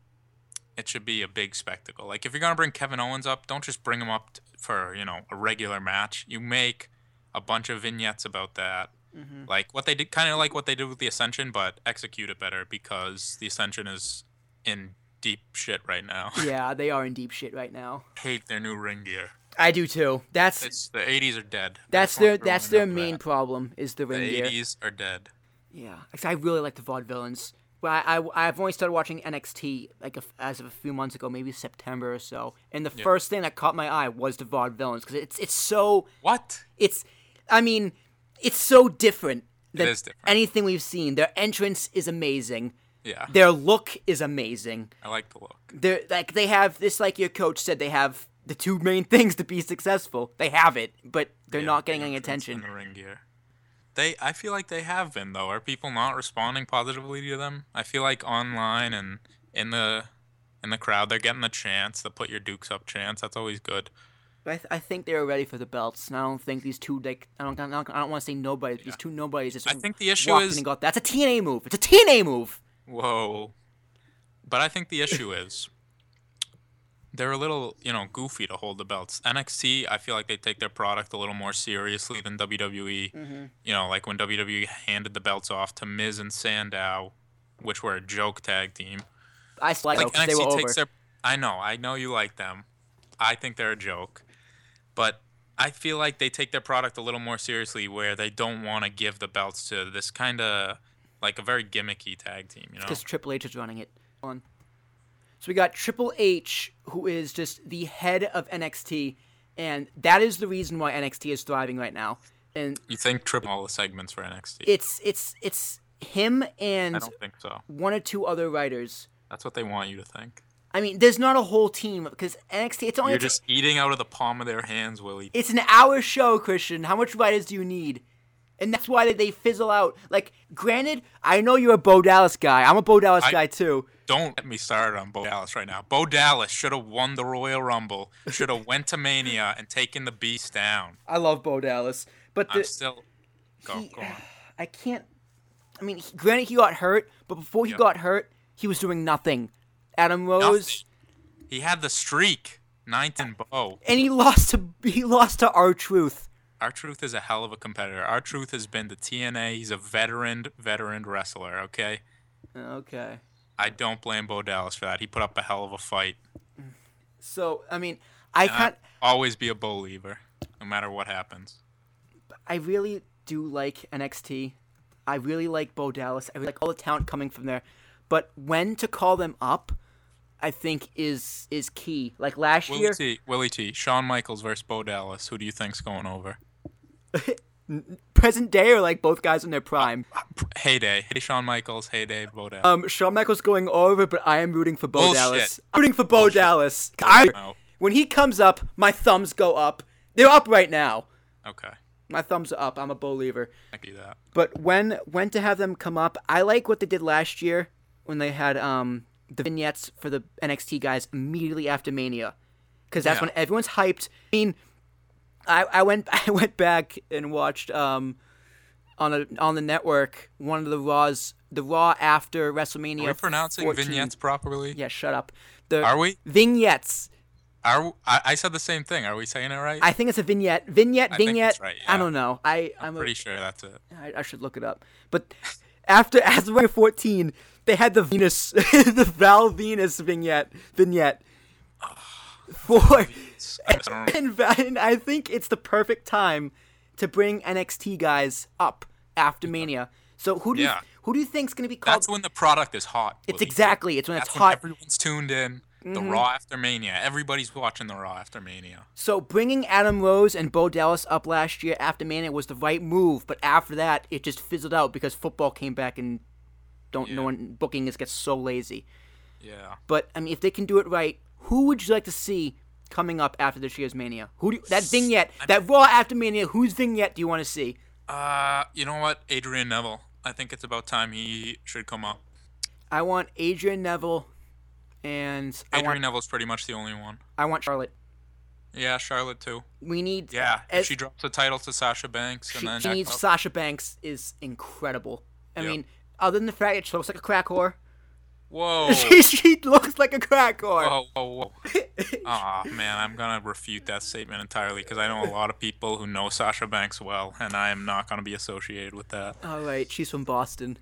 it should be a big spectacle. Like if you're gonna bring Kevin Owens up, don't just bring him up t- for you know a regular match. You make a bunch of vignettes about that. Mm-hmm. Like what they did, kind of like what they did with the Ascension, but execute it better because the Ascension is in deep shit right now. Yeah, they are in deep shit right now. Hate their new ring gear. I do too. That's It's the 80s are dead. That's their that's their main that. problem is the The ring gear. 80s are dead. Yeah, I really like the vaudevillains. Well, I, I I've only started watching NXT like a as of a few months ago, maybe September or so. And the first thing that caught my eye was the vaudevillains because it's it's so What? it's I mean it's so different than is different. anything we've seen. Their entrance is amazing. Yeah, Their look is amazing. I like the look. They're like they have this like your coach said they have the two main things to be successful. They have it, but they're Yeah, not the getting any attention. the ring gear. They, I feel like they have been though. Are people not responding positively to them? I feel like online and in the in the crowd, they're getting the chance, the put your dukes up chance. That's always good. But I, th- I think they were ready for the belts, and I don't think these two like I don't I don't, don't want to say nobody. These two nobodies just I think the issue is- and got that's a TNA move. It's a TNA move. Whoa. But I think the issue is they're a little, you know, goofy to hold the belts. NXT, I feel like they take their product a little more seriously than WWE. Mm-hmm. You know, like when WWE handed the belts off to Miz and Sandow, which were a joke tag team. I like Like because they were NXT over. their I know, I know you like them. I think they're a joke. But I feel like they take their product a little more seriously where they don't want to give the belts to this kind of like a very gimmicky tag team, you know. because Triple H is running it. On. So we got Triple H, who is just the head of NXT, and that is the reason why NXT is thriving right now. And You think triple all the segments for NXT? it's it's it's him and I don't think so. one or two other writers. That's what they want you to think. I mean, there's not a whole team because NXT. It's only You're just eating out of the palm of their hands, Willie. it's an hour show, Christian. How much writers do you need? And that's why they, they fizzle out. Like, granted, I know you're a Bo Dallas guy. I'm a Bo Dallas I- guy too. Don't get me started on Bo Dallas right now. Bo Dallas should have won the Royal Rumble. Should have went to Mania and taken the Beast down. I love Bo Dallas, but I'm still. Go, he- go on. I can't. I mean, he- granted, he got hurt, but before he Yeah. got hurt, he was doing nothing. Adam Rose, Nothing. He had the streak. Ninth and Bo. and he lost to he lost to our Truth. R-Truth is a hell of a competitor. R-Truth has been to TNA. He's a veteran, veteran wrestler. Okay. Okay. I don't blame Bo Dallas for that. He put up a hell of a fight. So I mean, I can't. Always be a Bo lever, no matter what happens. I really do like NXT. I really like Bo Dallas. I really like all the talent coming from there. But when to call them up, I think is is key. Like last Willie year, T. Willie T. Shawn Michaels versus Bo Dallas. Who do you think's going over? present day, or like both guys in their prime. Heyday. Hey, Shawn Michaels. Heyday, Bo Dallas. Um, Shawn Michaels going over, but I am rooting for Bo Bullshit. Dallas. I'm rooting for Bo Dallas. I, No. when he comes up, my thumbs go up. They're up right now. Okay. My thumbs are up. I'm a believer. I do that. But when when to have them come up, I like what they did last year when they had um the vignettes for the NXT guys immediately after Mania, because that's Yeah. when everyone's hyped. I mean, I, I went I went back and watched um on a on the network one of the Raws the Raw after WrestleMania. Are we pronouncing 14. vignettes properly? Yeah, shut up. The Are we? vignettes? Are I, I said the same thing. Are we saying it right? I think it's a vignette. Vignette, I vignette. right, I don't know. I I'm, a, Pretty sure that's it. I, I should look it up. But after as of 14, they had the Venus, the Val Venis vignette, vignette for, I and, and I think it's the perfect time to bring NXT guys up after Mania. So who do Yeah. you, who do you think's gonna be called? That's when the product is hot. it's Willie. exactly. It's when That's it's hot. Mm-hmm. everyone's tuned in. The Raw after Mania. Everybody's watching the Raw after Mania. So bringing Adam Rose and Bo Dallas up last year after Mania was the right move, but after that it just fizzled out because football came back and don't no Yeah. one booking is gets so lazy. Yeah. But I mean, if they can do it right, who would you like to see coming up after this year's Mania? Who do you, that vignette, that Raw after Mania? Whose vignette do you want to see? Uh, you know what? Adrian Neville. I think it's about time he should come up. I want Adrian Neville, and I Adrian want Neville's pretty much the only one. I want Charlotte. Yeah, Charlotte too. We need Yeah, as- she drops the title to Sasha Banks and she, then she needs Sasha Banks is incredible. I Yep. mean, other than the fact that she looks like a crack whore, Whoa. she, she looks like a crack whore. Whoa, whoa, whoa. Aw, man, I'm going to refute that statement entirely because I know a lot of people who know Sasha Banks well, and I am not going to be associated with that. All right, she's from Boston.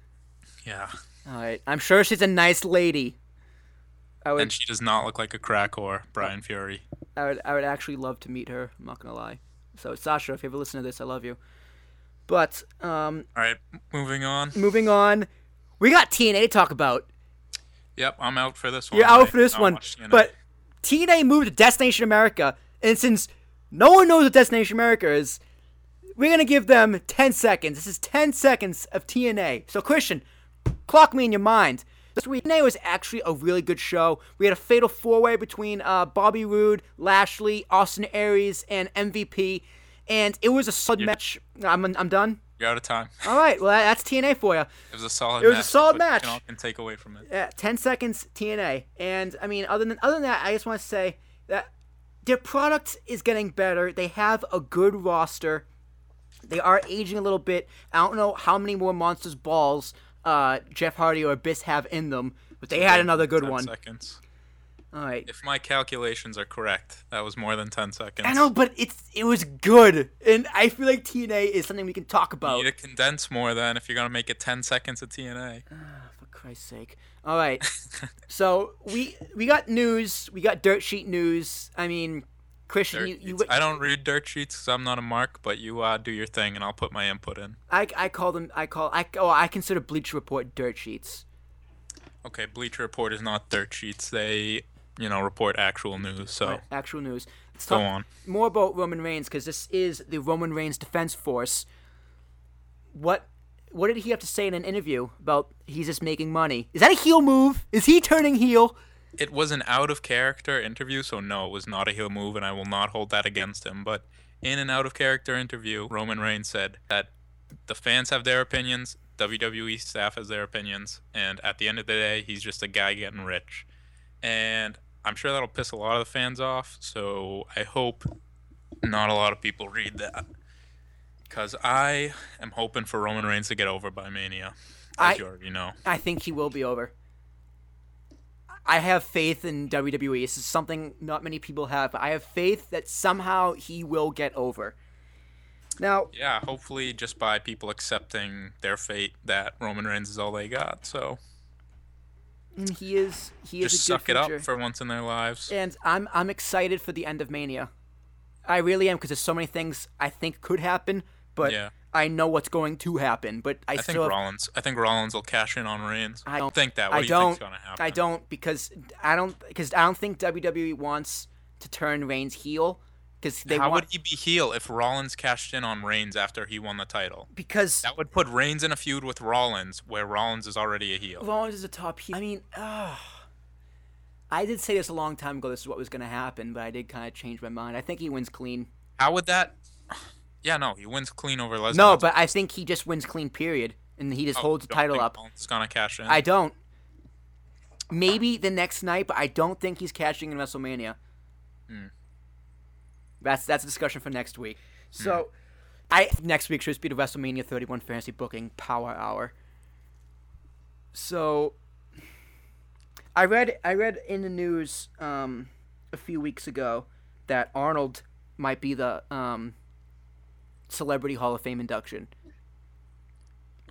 Yeah. All right, I'm sure she's a nice lady. I would, And she does not look like a crack whore, Brian Fury. I would, I would actually love to meet her. I'm not gonna lie. So Sasha, if you ever listen to this, I love you. But um, All right, moving on. moving on, we got TNA to talk about. Yep, I'm out for this one. You're out for this one, TNA. but TNA moved to Destination America, and since no one knows what Destination America is, we're gonna give them 10 seconds. This is 10 seconds of TNA. So Christian, clock me in your mind. This week, TNA was actually a really good show. We had a fatal four-way between uh, Bobby Roode, Lashley, Austin Aries, and MVP, and it was a solid match. I'm I'm done. You're out of time. All right, well that's TNA for you. It was a solid. It was a match, solid match. You know, can take away from it. Yeah, ten seconds TNA, and I mean, other than other than that, I just want to say that their product is getting better. They have a good roster. They are aging a little bit. I don't know how many more monsters balls uh, Jeff Hardy or Abyss have in them, but they had another good 10 one. Seconds. All right. If my calculations are correct, that was more than ten seconds. I know, but it's it was good, and I feel like TNA is something we can talk about. You need to condense more then if you're gonna make it ten seconds of TNA. For Christ's sake. All right. so we we got news. We got dirt sheet news. I mean, Christian, Dirt you, you. I don't read dirt sheets because I'm not a mark, but you uh, do your thing and I'll put my input in. I, I call them I call I oh I consider Bleacher Report dirt sheets. Okay, Bleacher Report is not dirt sheets. They, you know, report actual news. So Actual news. Let's go on. more about Roman Reigns because this is the Roman Reigns Defense Force. What what did he have to say in an interview about he's just making money? Is that a heel move? Is he turning heel? It was an out of character interview, so no, it was not a heel move, and I will not hold that against him. But in an out of character interview, Roman Reigns said that the fans have their opinions, WWE staff has their opinions, and at the end of the day, he's just a guy getting rich. And I'm sure that'll piss a lot of the fans off, so I hope not a lot of people read that. Because I am hoping for Roman Reigns to get over by Mania, as I- you already know. I think he will be over. I have faith in WWE. This is something not many people have, but I have faith that somehow he will get over. Now, Yeah, hopefully just by people accepting their fate that Roman Reigns is all they got. So and he is he is just a good suck it up for once in their lives. and I'm I'm excited for the end of Mania. I really am because there's so many things I think could happen, but Yeah. I know what's going to happen. But I, I think have- Rollins. I think Rollins will cash in on Reigns. I don't think that. What I do you don't. think's gonna happen? I don't because I don't because I don't think WWE wants to turn Reigns heel because they How want would he be heel if Rollins cashed in on Reigns after he won the title? because That would put Reigns in a feud with Rollins, where Rollins is already a heel. Rollins is a top heel. I mean, uh, I did say this a long time ago. This is what was going to happen, but I did kind of change my mind. I think he wins clean. How would that? Yeah, no, he wins clean over Lesnar. No, but I think he just wins clean. Period, and he just Oh, holds the title think up. Rollins is gonna cash in. I don't. Maybe the next night, but I don't think he's cashing in WrestleMania. Hmm. That's that's a discussion for next week. So, I next week should be the WrestleMania 31 fantasy booking power hour. So, I read I read in the news um, a few weeks ago that Arnold might be the um, Celebrity Hall of Fame induction.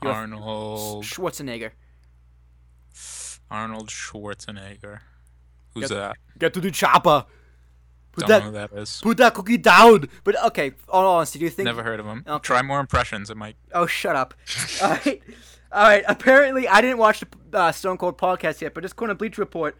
Arnold Schwarzenegger. Arnold Schwarzenegger. Who's Yep. that? Get to the chopper. Put Don't that know who that is. put that cookie down. But okay, all honesty, do you think? Never heard of him. Okay. Try more impressions. It might. Oh, shut up. all right, all right. Apparently, I didn't watch the uh, Stone Cold podcast yet, but just going to Bleach Report.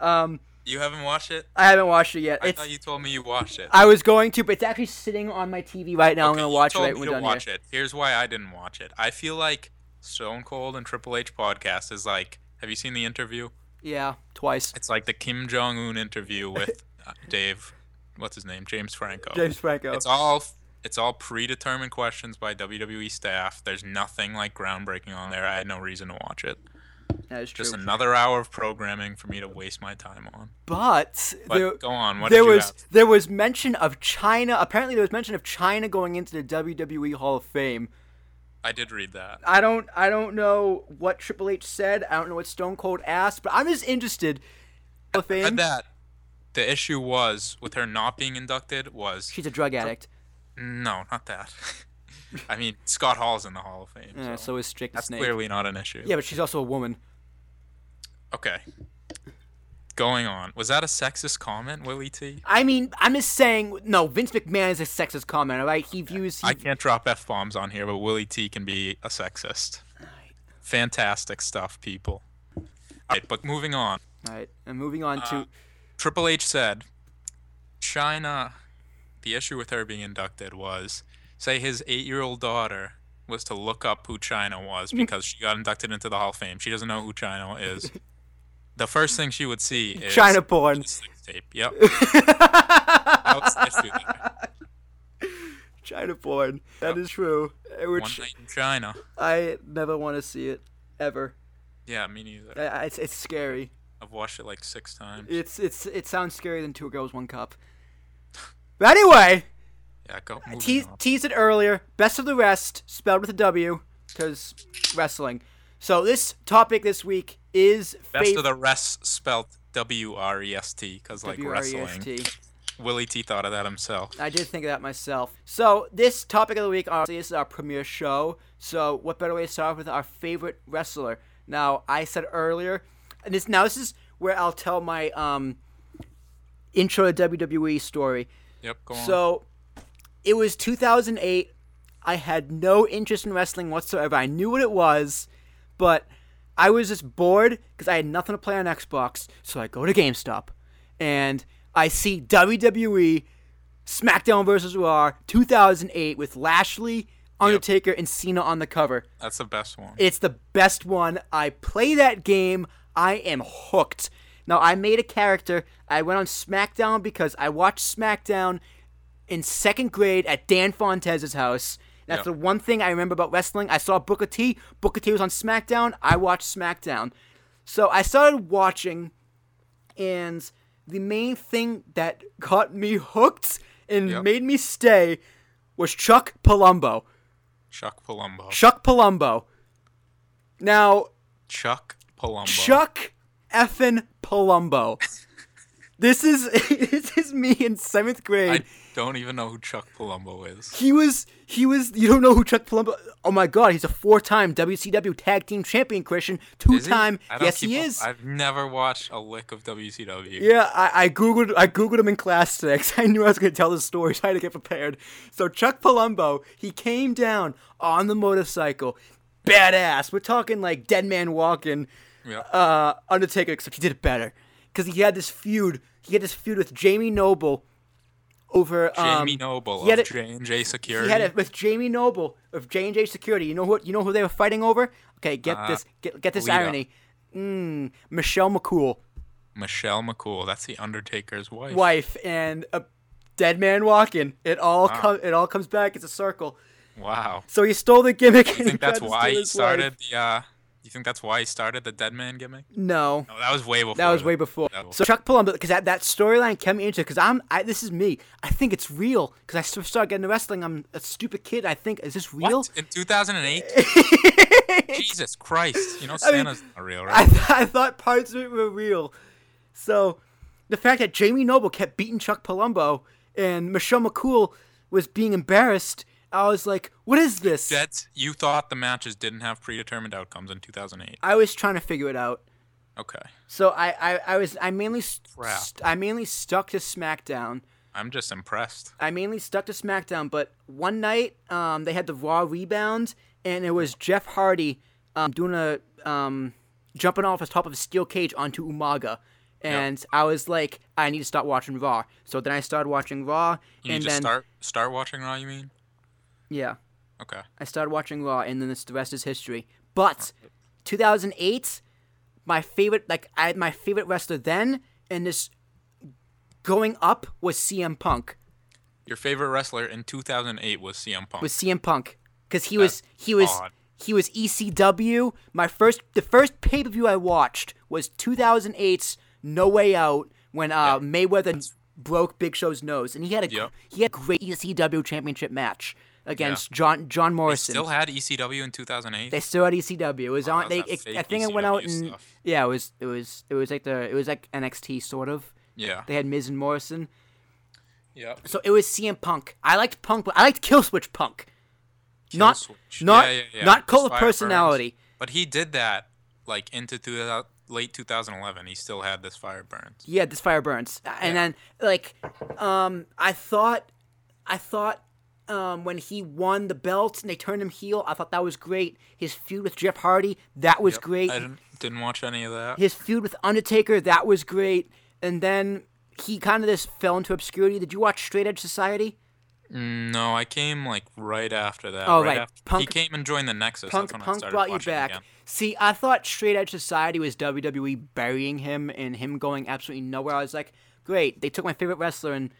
Um, You haven't watched it? I haven't watched it yet. I it's thought you told me you watched it. I was going to, but it's actually sitting on my TV right now. I'm gonna watch it right when we're done watch here. it. Here's why I didn't watch it. I feel like Stone Cold and Triple H podcast is like. Have you seen the interview? Yeah, twice. It's like the Kim Jong Un interview with uh, Dave. What's his name? James Franco. James Franco. It's all it's all predetermined questions by WWE staff. There's nothing like groundbreaking on there. I had no reason to watch it. that is true. Just another hour of programming for me to waste my time on. but But there, go on. What there did you was have? there was mention of Chyna. Apparently, there was mention of Chyna going into the WWE Hall of Fame. I did read that. I don't I don't know what Triple H said. I don't know what Stone Cold asked, but I'm just interested. Hall of Fame. Read that. The issue was with her not being inducted was She's a drug addict. no, not that. I mean, Scott Hall's in the Hall of Fame. Yeah, so so is Strick that's Snake. clearly not an issue. Yeah, but she's also a woman. Okay. Going on. Was that a sexist comment, Willie T? I mean, I'm just saying. No, Vince McMahon is a sexist comment. All right, he views. He, I can't drop f bombs on here, but Willie T can be a sexist. Fantastic stuff, people. All right, but moving on. All right, and moving on to. Uh, Triple H said Chyna, the issue with her being inducted was say his eight year old daughter was to look up who Chyna was mm-hmm. because she got inducted into the Hall of Fame. She doesn't know who Chyna is. The first thing she would see is Chyna porn. tape. Yep. That was the issue there. Chyna porn. That is true. One night in China. I never want to see it ever. Yeah, me neither. It's it's scary. I've watched it like six times. It's it's it sounds scarier than two girls one cup. But anyway, yeah, go. moving tease teased it earlier. Best of the rest, spelled with a W, because wrestling. So this topic this week is Best of the rest spelled W R E S T because like wrestling. Willie T thought of that himself. I did think of that myself. So this topic of the week, obviously, this is our premiere show. So what better way to start with our favorite wrestler? Now I said earlier, and this now this is where I'll tell my um intro to WWE story. Yep, go on. So it was 2008. I had no interest in wrestling whatsoever. I knew what it was, but I was just bored because I had nothing to play on Xbox. So I go to GameStop and I see WWE SmackDown vs. Raw 2008 with Lashley, Undertaker, and Cena on the cover. That's the best one. It's the best one. I play that game. I am hooked. Now, I made a character. I went on SmackDown because I watched SmackDown in second grade at Dan Fontez's house. That's Yep. the one thing I remember about wrestling. I saw Booker T. Booker T was on SmackDown. I watched SmackDown. So I started watching, and the main thing that got me hooked and Yep. made me stay was Chuck Palumbo. Chuck Palumbo. Chuck Palumbo. Now, Chuck Palumbo. Chuck effin Palumbo. this is this is me in seventh grade. I don't even know who Chuck Palumbo is. He was he was you don't know who Chuck Palumbo Oh my god, he's a four-time WCW tag team champion Christian, two-time I Yes he up- is. I've never watched a lick of WCW. Yeah, I, I googled I googled him in class today 'cause I knew I was going to tell this story, so I had to get prepared. So Chuck Palumbo, he came down on the motorcycle, badass. We're talking like Dead Man Walking, Yeah. uh, Undertaker, except he did it better because he had this feud. He had this feud with Jamie Noble over um, Jamie Noble he had of J and J Security. He had it with Jamie Noble of J and J Security. You know what? You know who they were fighting over? Okay, get Uh, this. Get, get this Lita. irony. Mm, Michelle McCool, Michelle McCool. That's the Undertaker's wife. wife, and a dead man walking. It all com- It all comes back. It's a circle. Wow. So he stole the gimmick. You think that's why he started wife. the? Uh, you think that's why he started the Dead Man gimmick? No. No, that was way before. That was way before. So Chuck Palumbo, because that, that storyline kept me into because I'm I, this is me. I think it's real because I started getting into wrestling. I'm a stupid kid. I think is this real? What? In 2008? Jesus Christ! You know mean, Santa's not real, I, right? th- I thought parts of it were real. So the fact that Jamie Noble kept beating Chuck Palumbo and Michelle McCool was being embarrassed, I was like, what is this? You thought the matches didn't have predetermined outcomes in 2008. I was trying to figure it out. Okay. So I, I, I was I mainly st- I mainly stuck to SmackDown. I'm just impressed. I mainly stuck to SmackDown, but one night um, they had the Raw rebound, and it was Jeff Hardy um, doing a um, jumping off the top of a steel cage onto Umaga, and I was like, I need to start watching Raw. So then I started watching Raw, You and need to then start start watching Raw. You mean? Yeah, Okay. I started watching Raw, and then this, the rest is history. But 2008, my favorite, like I my favorite wrestler then, and this going up was CM Punk. Your favorite wrestler in 2008 was CM Punk. was CM Punk because he was he was odd. he was ECW. My first the first pay per view I watched was 2008's No Way Out when uh, Mayweather broke Big Show's nose, and he had a Yep. he had a great ECW championship match against John John Morrison. they still had ECW in 2008. They still had ECW. It was Oh, on. They, it, I think it went out ECW in. stuff. Yeah, it was. It was. It was like the. It was like NXT sort of. yeah. They had Miz and Morrison. Yeah. So it was CM Punk. I liked Punk, but I liked Killswitch Punk. not Switch. not Yeah, yeah, yeah. not cult of Fire Burns. personality. But he did that like into two, late 2011. He still had this fire burns. Yeah, this fire burns. And then like um I thought I thought um when he won the belt and they turned him heel, I thought that was great. His feud with Jeff Hardy, that was great. I didn't didn't watch any of that. His feud with Undertaker, that was great. And then he kind of just fell into obscurity. Did you watch Straight Edge Society? No, I came like right after that. Oh, right. right. After, he Punk- came and joined the Nexus. Punk That's when I Punk started brought you back. Again. See, I thought Straight Edge Society was WWE burying him and him going absolutely nowhere. I was like, great, they took my favorite wrestler and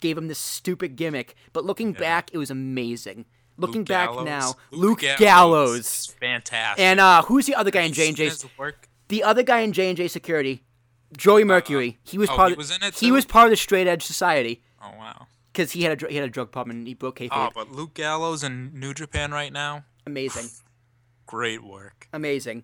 gave him this stupid gimmick. But looking back, it was amazing. Looking Luke back Gallows. now, Luke Luke, Gallows Gallows. fantastic. And uh, who's the other guy in J and J's? The other guy in J and J Security, Joey Mercury. he was oh, part. he of, was he was part of the Straight Edge Society Oh wow. because he had a dr- he had a drug problem and he broke kayfabe. Oh, but Luke Gallows in New Japan right now, Amazing, great work. amazing.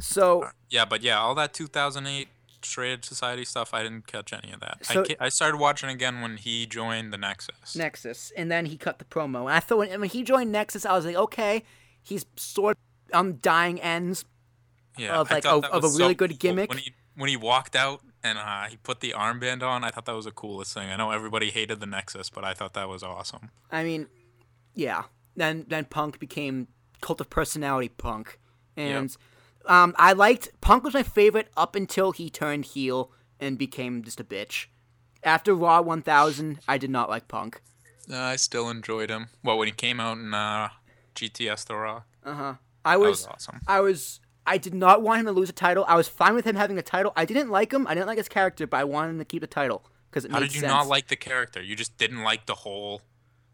So Yeah, but yeah, all that 2008 Straight Edge Society stuff, I didn't catch any of that. So- I, I started watching again when he joined the Nexus. Nexus, and then he cut the promo. And I thought when, when he joined Nexus, I was like, okay, he's sort of on dying ends. yeah, of, like, thought of- a really so good cool. gimmick. When he when he walked out and uh, he put the armband on, I thought that was the coolest thing. I know everybody hated the Nexus, but I thought that was awesome. I mean, yeah. Then then Punk became Cult of Personality Punk, and um, I liked Punk was my favorite up until he turned heel and became just a bitch. After Raw 1000, I did not like Punk. Uh, I still enjoyed him. Well, when he came out in uh, GTS The Rock, I that was, was awesome. I was, I did not want him to lose a title. I was fine with him having a title. I didn't like him. I didn't like his character, but I wanted him to keep the title because it How did you sense. not like the character? You just didn't like the whole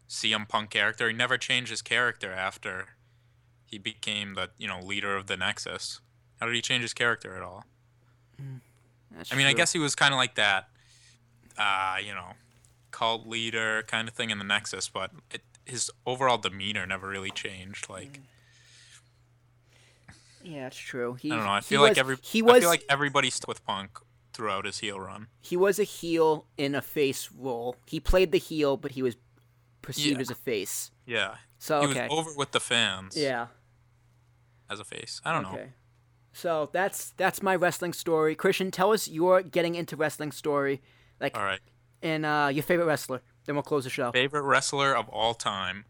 CM Punk character. He never changed his character after he became the you know leader of the Nexus. How did he change his character at all? That's I mean, I guess he was kind of like that, uh, you know, cult leader kind of thing in the Nexus, but it, his overall demeanor never really changed. Like Yeah, it's true. He, I don't know. I feel was, like every he was I feel like everybody stuck with Punk throughout his heel run. he was a heel in a face role. He played the heel, but he was perceived Yeah. as a face. Yeah. So he okay, was over with the fans yeah, as a face. I don't know. So that's that's my wrestling story. Christian, tell us your getting into wrestling story, like All right. and uh, your favorite wrestler. Then we'll close the show. Favorite wrestler of all time,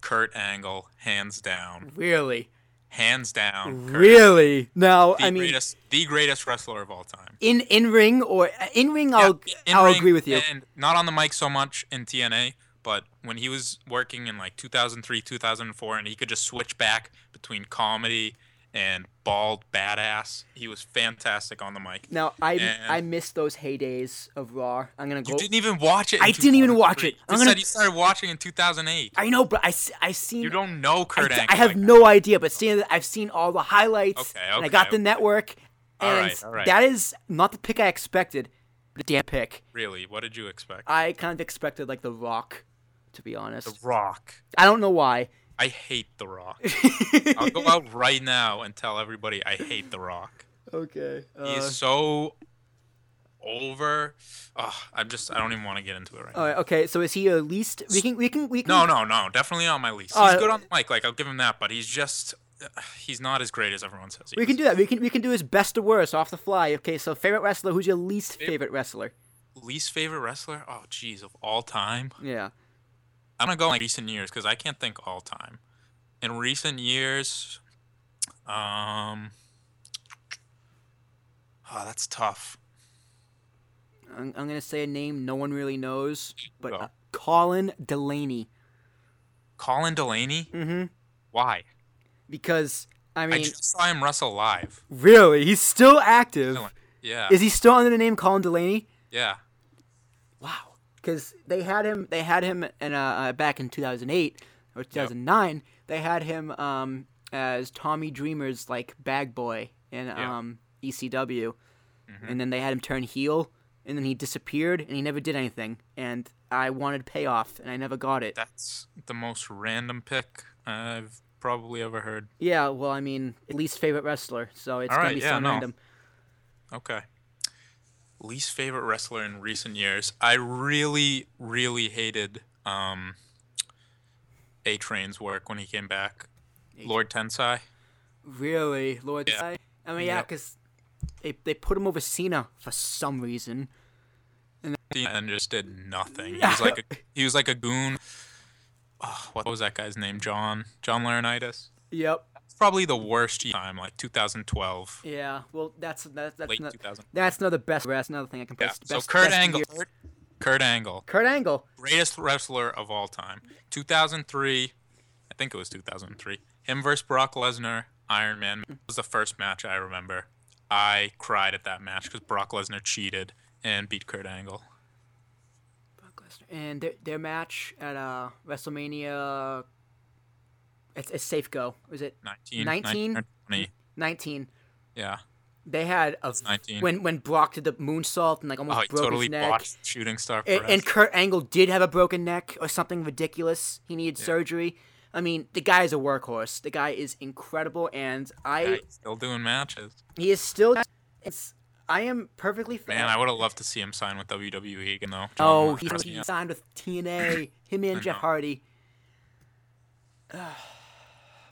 Kurt Angle, hands down, Really, hands down. Kurt, really. Now, the I mean, greatest, the greatest wrestler of all time. in in ring or in ring, I'll Yeah, I'll in-ring agree with you. And not on the mic so much in TNA, but when he was working in like 2003, 2004, and he could just switch back between comedy and bald badass, he was fantastic on the mic. Now I And- I miss those heydays of Raw. I'm gonna go. You didn't even watch it. I didn't even watch it. You I'm said gonna- you started watching in 2008. I know, but I I seen. You don't know I, Kurt d- Angle. I have like no idea, but seeing that I've seen all the highlights, Okay, and I okay, got the okay. network, and right, all right. that is not the pick I expected. The damn pick. Really? What did you expect? I kind of expected like The Rock, to be honest. The Rock. I don't know why. I hate The Rock. I'll go out right now and tell everybody I hate The Rock. Okay. He is so over. Oh, I'm just. I don't even want to get into it right now. all right. Okay. So is he your least? We can. We can. We can. No, no, no. Definitely on my. He's Uh, good on the mic. Like I'll give him that, but he's just. He's not as great as everyone says. He We is. can do that. We can. We can do his best to worst off the fly. Okay. So favorite wrestler. Who's your least favorite wrestler? Least favorite wrestler? Oh, jeez, of all time. Yeah. I'm gonna go like recent years because I can't think all time. In recent years, um, oh, that's tough. I'm, I'm gonna say a name no one really knows, but uh, Colin Delaney. Colin Delaney. Mm-hmm. Why? Because I mean, I just saw him wrestle live. really, he's still active. Yeah. Is he still under the name Colin Delaney? yeah. Wow. Because they had him. They had him in uh, uh, back in 2008 or 2009. They had him um, as Tommy Dreamer's like bag boy in um, ECW, Mm-hmm. and then they had him turn heel, and then he disappeared, and he never did anything. And I wanted payoff, and I never got it. That's the most random pick I've probably ever heard. Yeah, well, I mean, least favorite wrestler, so it's All gonna right, be yeah, some no. random. Okay. Least favorite wrestler in recent years. I really, really hated um, A Train's work when he came back. Lord Tensai. Really, Lord? Yeah. I, I mean, yeah, because they they put him over Cena for some reason. and just did nothing. He was like a, he was like a goon. Oh, what was that guy's name? John John Laurinaitis. Yep. Probably the worst time, like 2012, Yeah. Well, that's that's that's late not, 2000. that's another best. That's another thing I can Yeah. best. So Kurt Angle. Kurt, Kurt Angle, Kurt Angle. greatest wrestler of all time. 2003, I think it was 2003. Him versus Brock Lesnar, Iron Man was the first match I remember. I cried at that match because Brock Lesnar cheated and beat Kurt Angle. Brock Lesnar and their their match at uh WrestleMania. It's a safe go. Was it 19, 19? or 20. 19? Yeah. They had a 19. when when Brock did the moonsault and like almost Oh, broke totally his neck. botched shooting star And, and Kurt Angle did have a broken neck or something ridiculous. He needed surgery. I mean, the guy is a workhorse. The guy is incredible, and I Yeah, he's still doing matches. he is still. It's I am perfectly. Fine. Man, I would have loved to see him sign with WWE again, though. Oh, he, he signed with TNA. Him and Jeff. Hardy.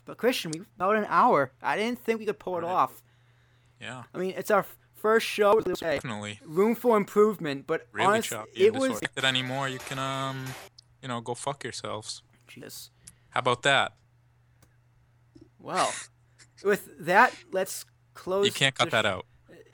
but Christian, we about an hour. I didn't think we could pull it Right. off. Yeah, I mean, it's our first show. Definitely. room for improvement, but Really honestly, it was. If it anymore, you can um, you know, go fuck yourselves. Jesus. How about that? Well, with that, let's close. You can't cut the that out.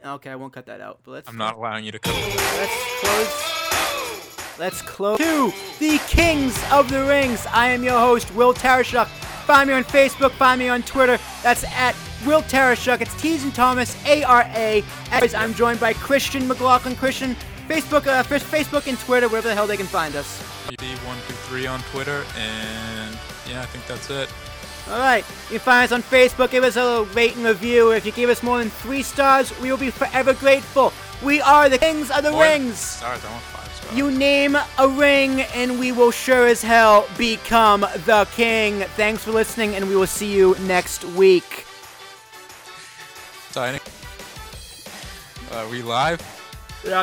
Okay, I won't cut that out. But let's. I'm not allowing you to cut. Let's close. Let's close to the Kings of the Rings. I am your host, Will Tarashuk. Find me on Facebook. Find me on Twitter. That's at Will Tarashuk. It's T's and Thomas A R A. As I'm joined by Christian McLaughlin. Christian, Facebook, uh, Facebook and Twitter, wherever the hell they can find us. D123 on Twitter, and yeah, I think that's it. All right, you can find us on Facebook. Give us a little rate and review. If you give us more than three stars, we will be forever grateful. We are the Kings of the More Rings. Stars, I want stars. You name a ring, and we will sure as hell become the king. Thanks for listening, and we will see you next week. Signing. Are we live? Yeah,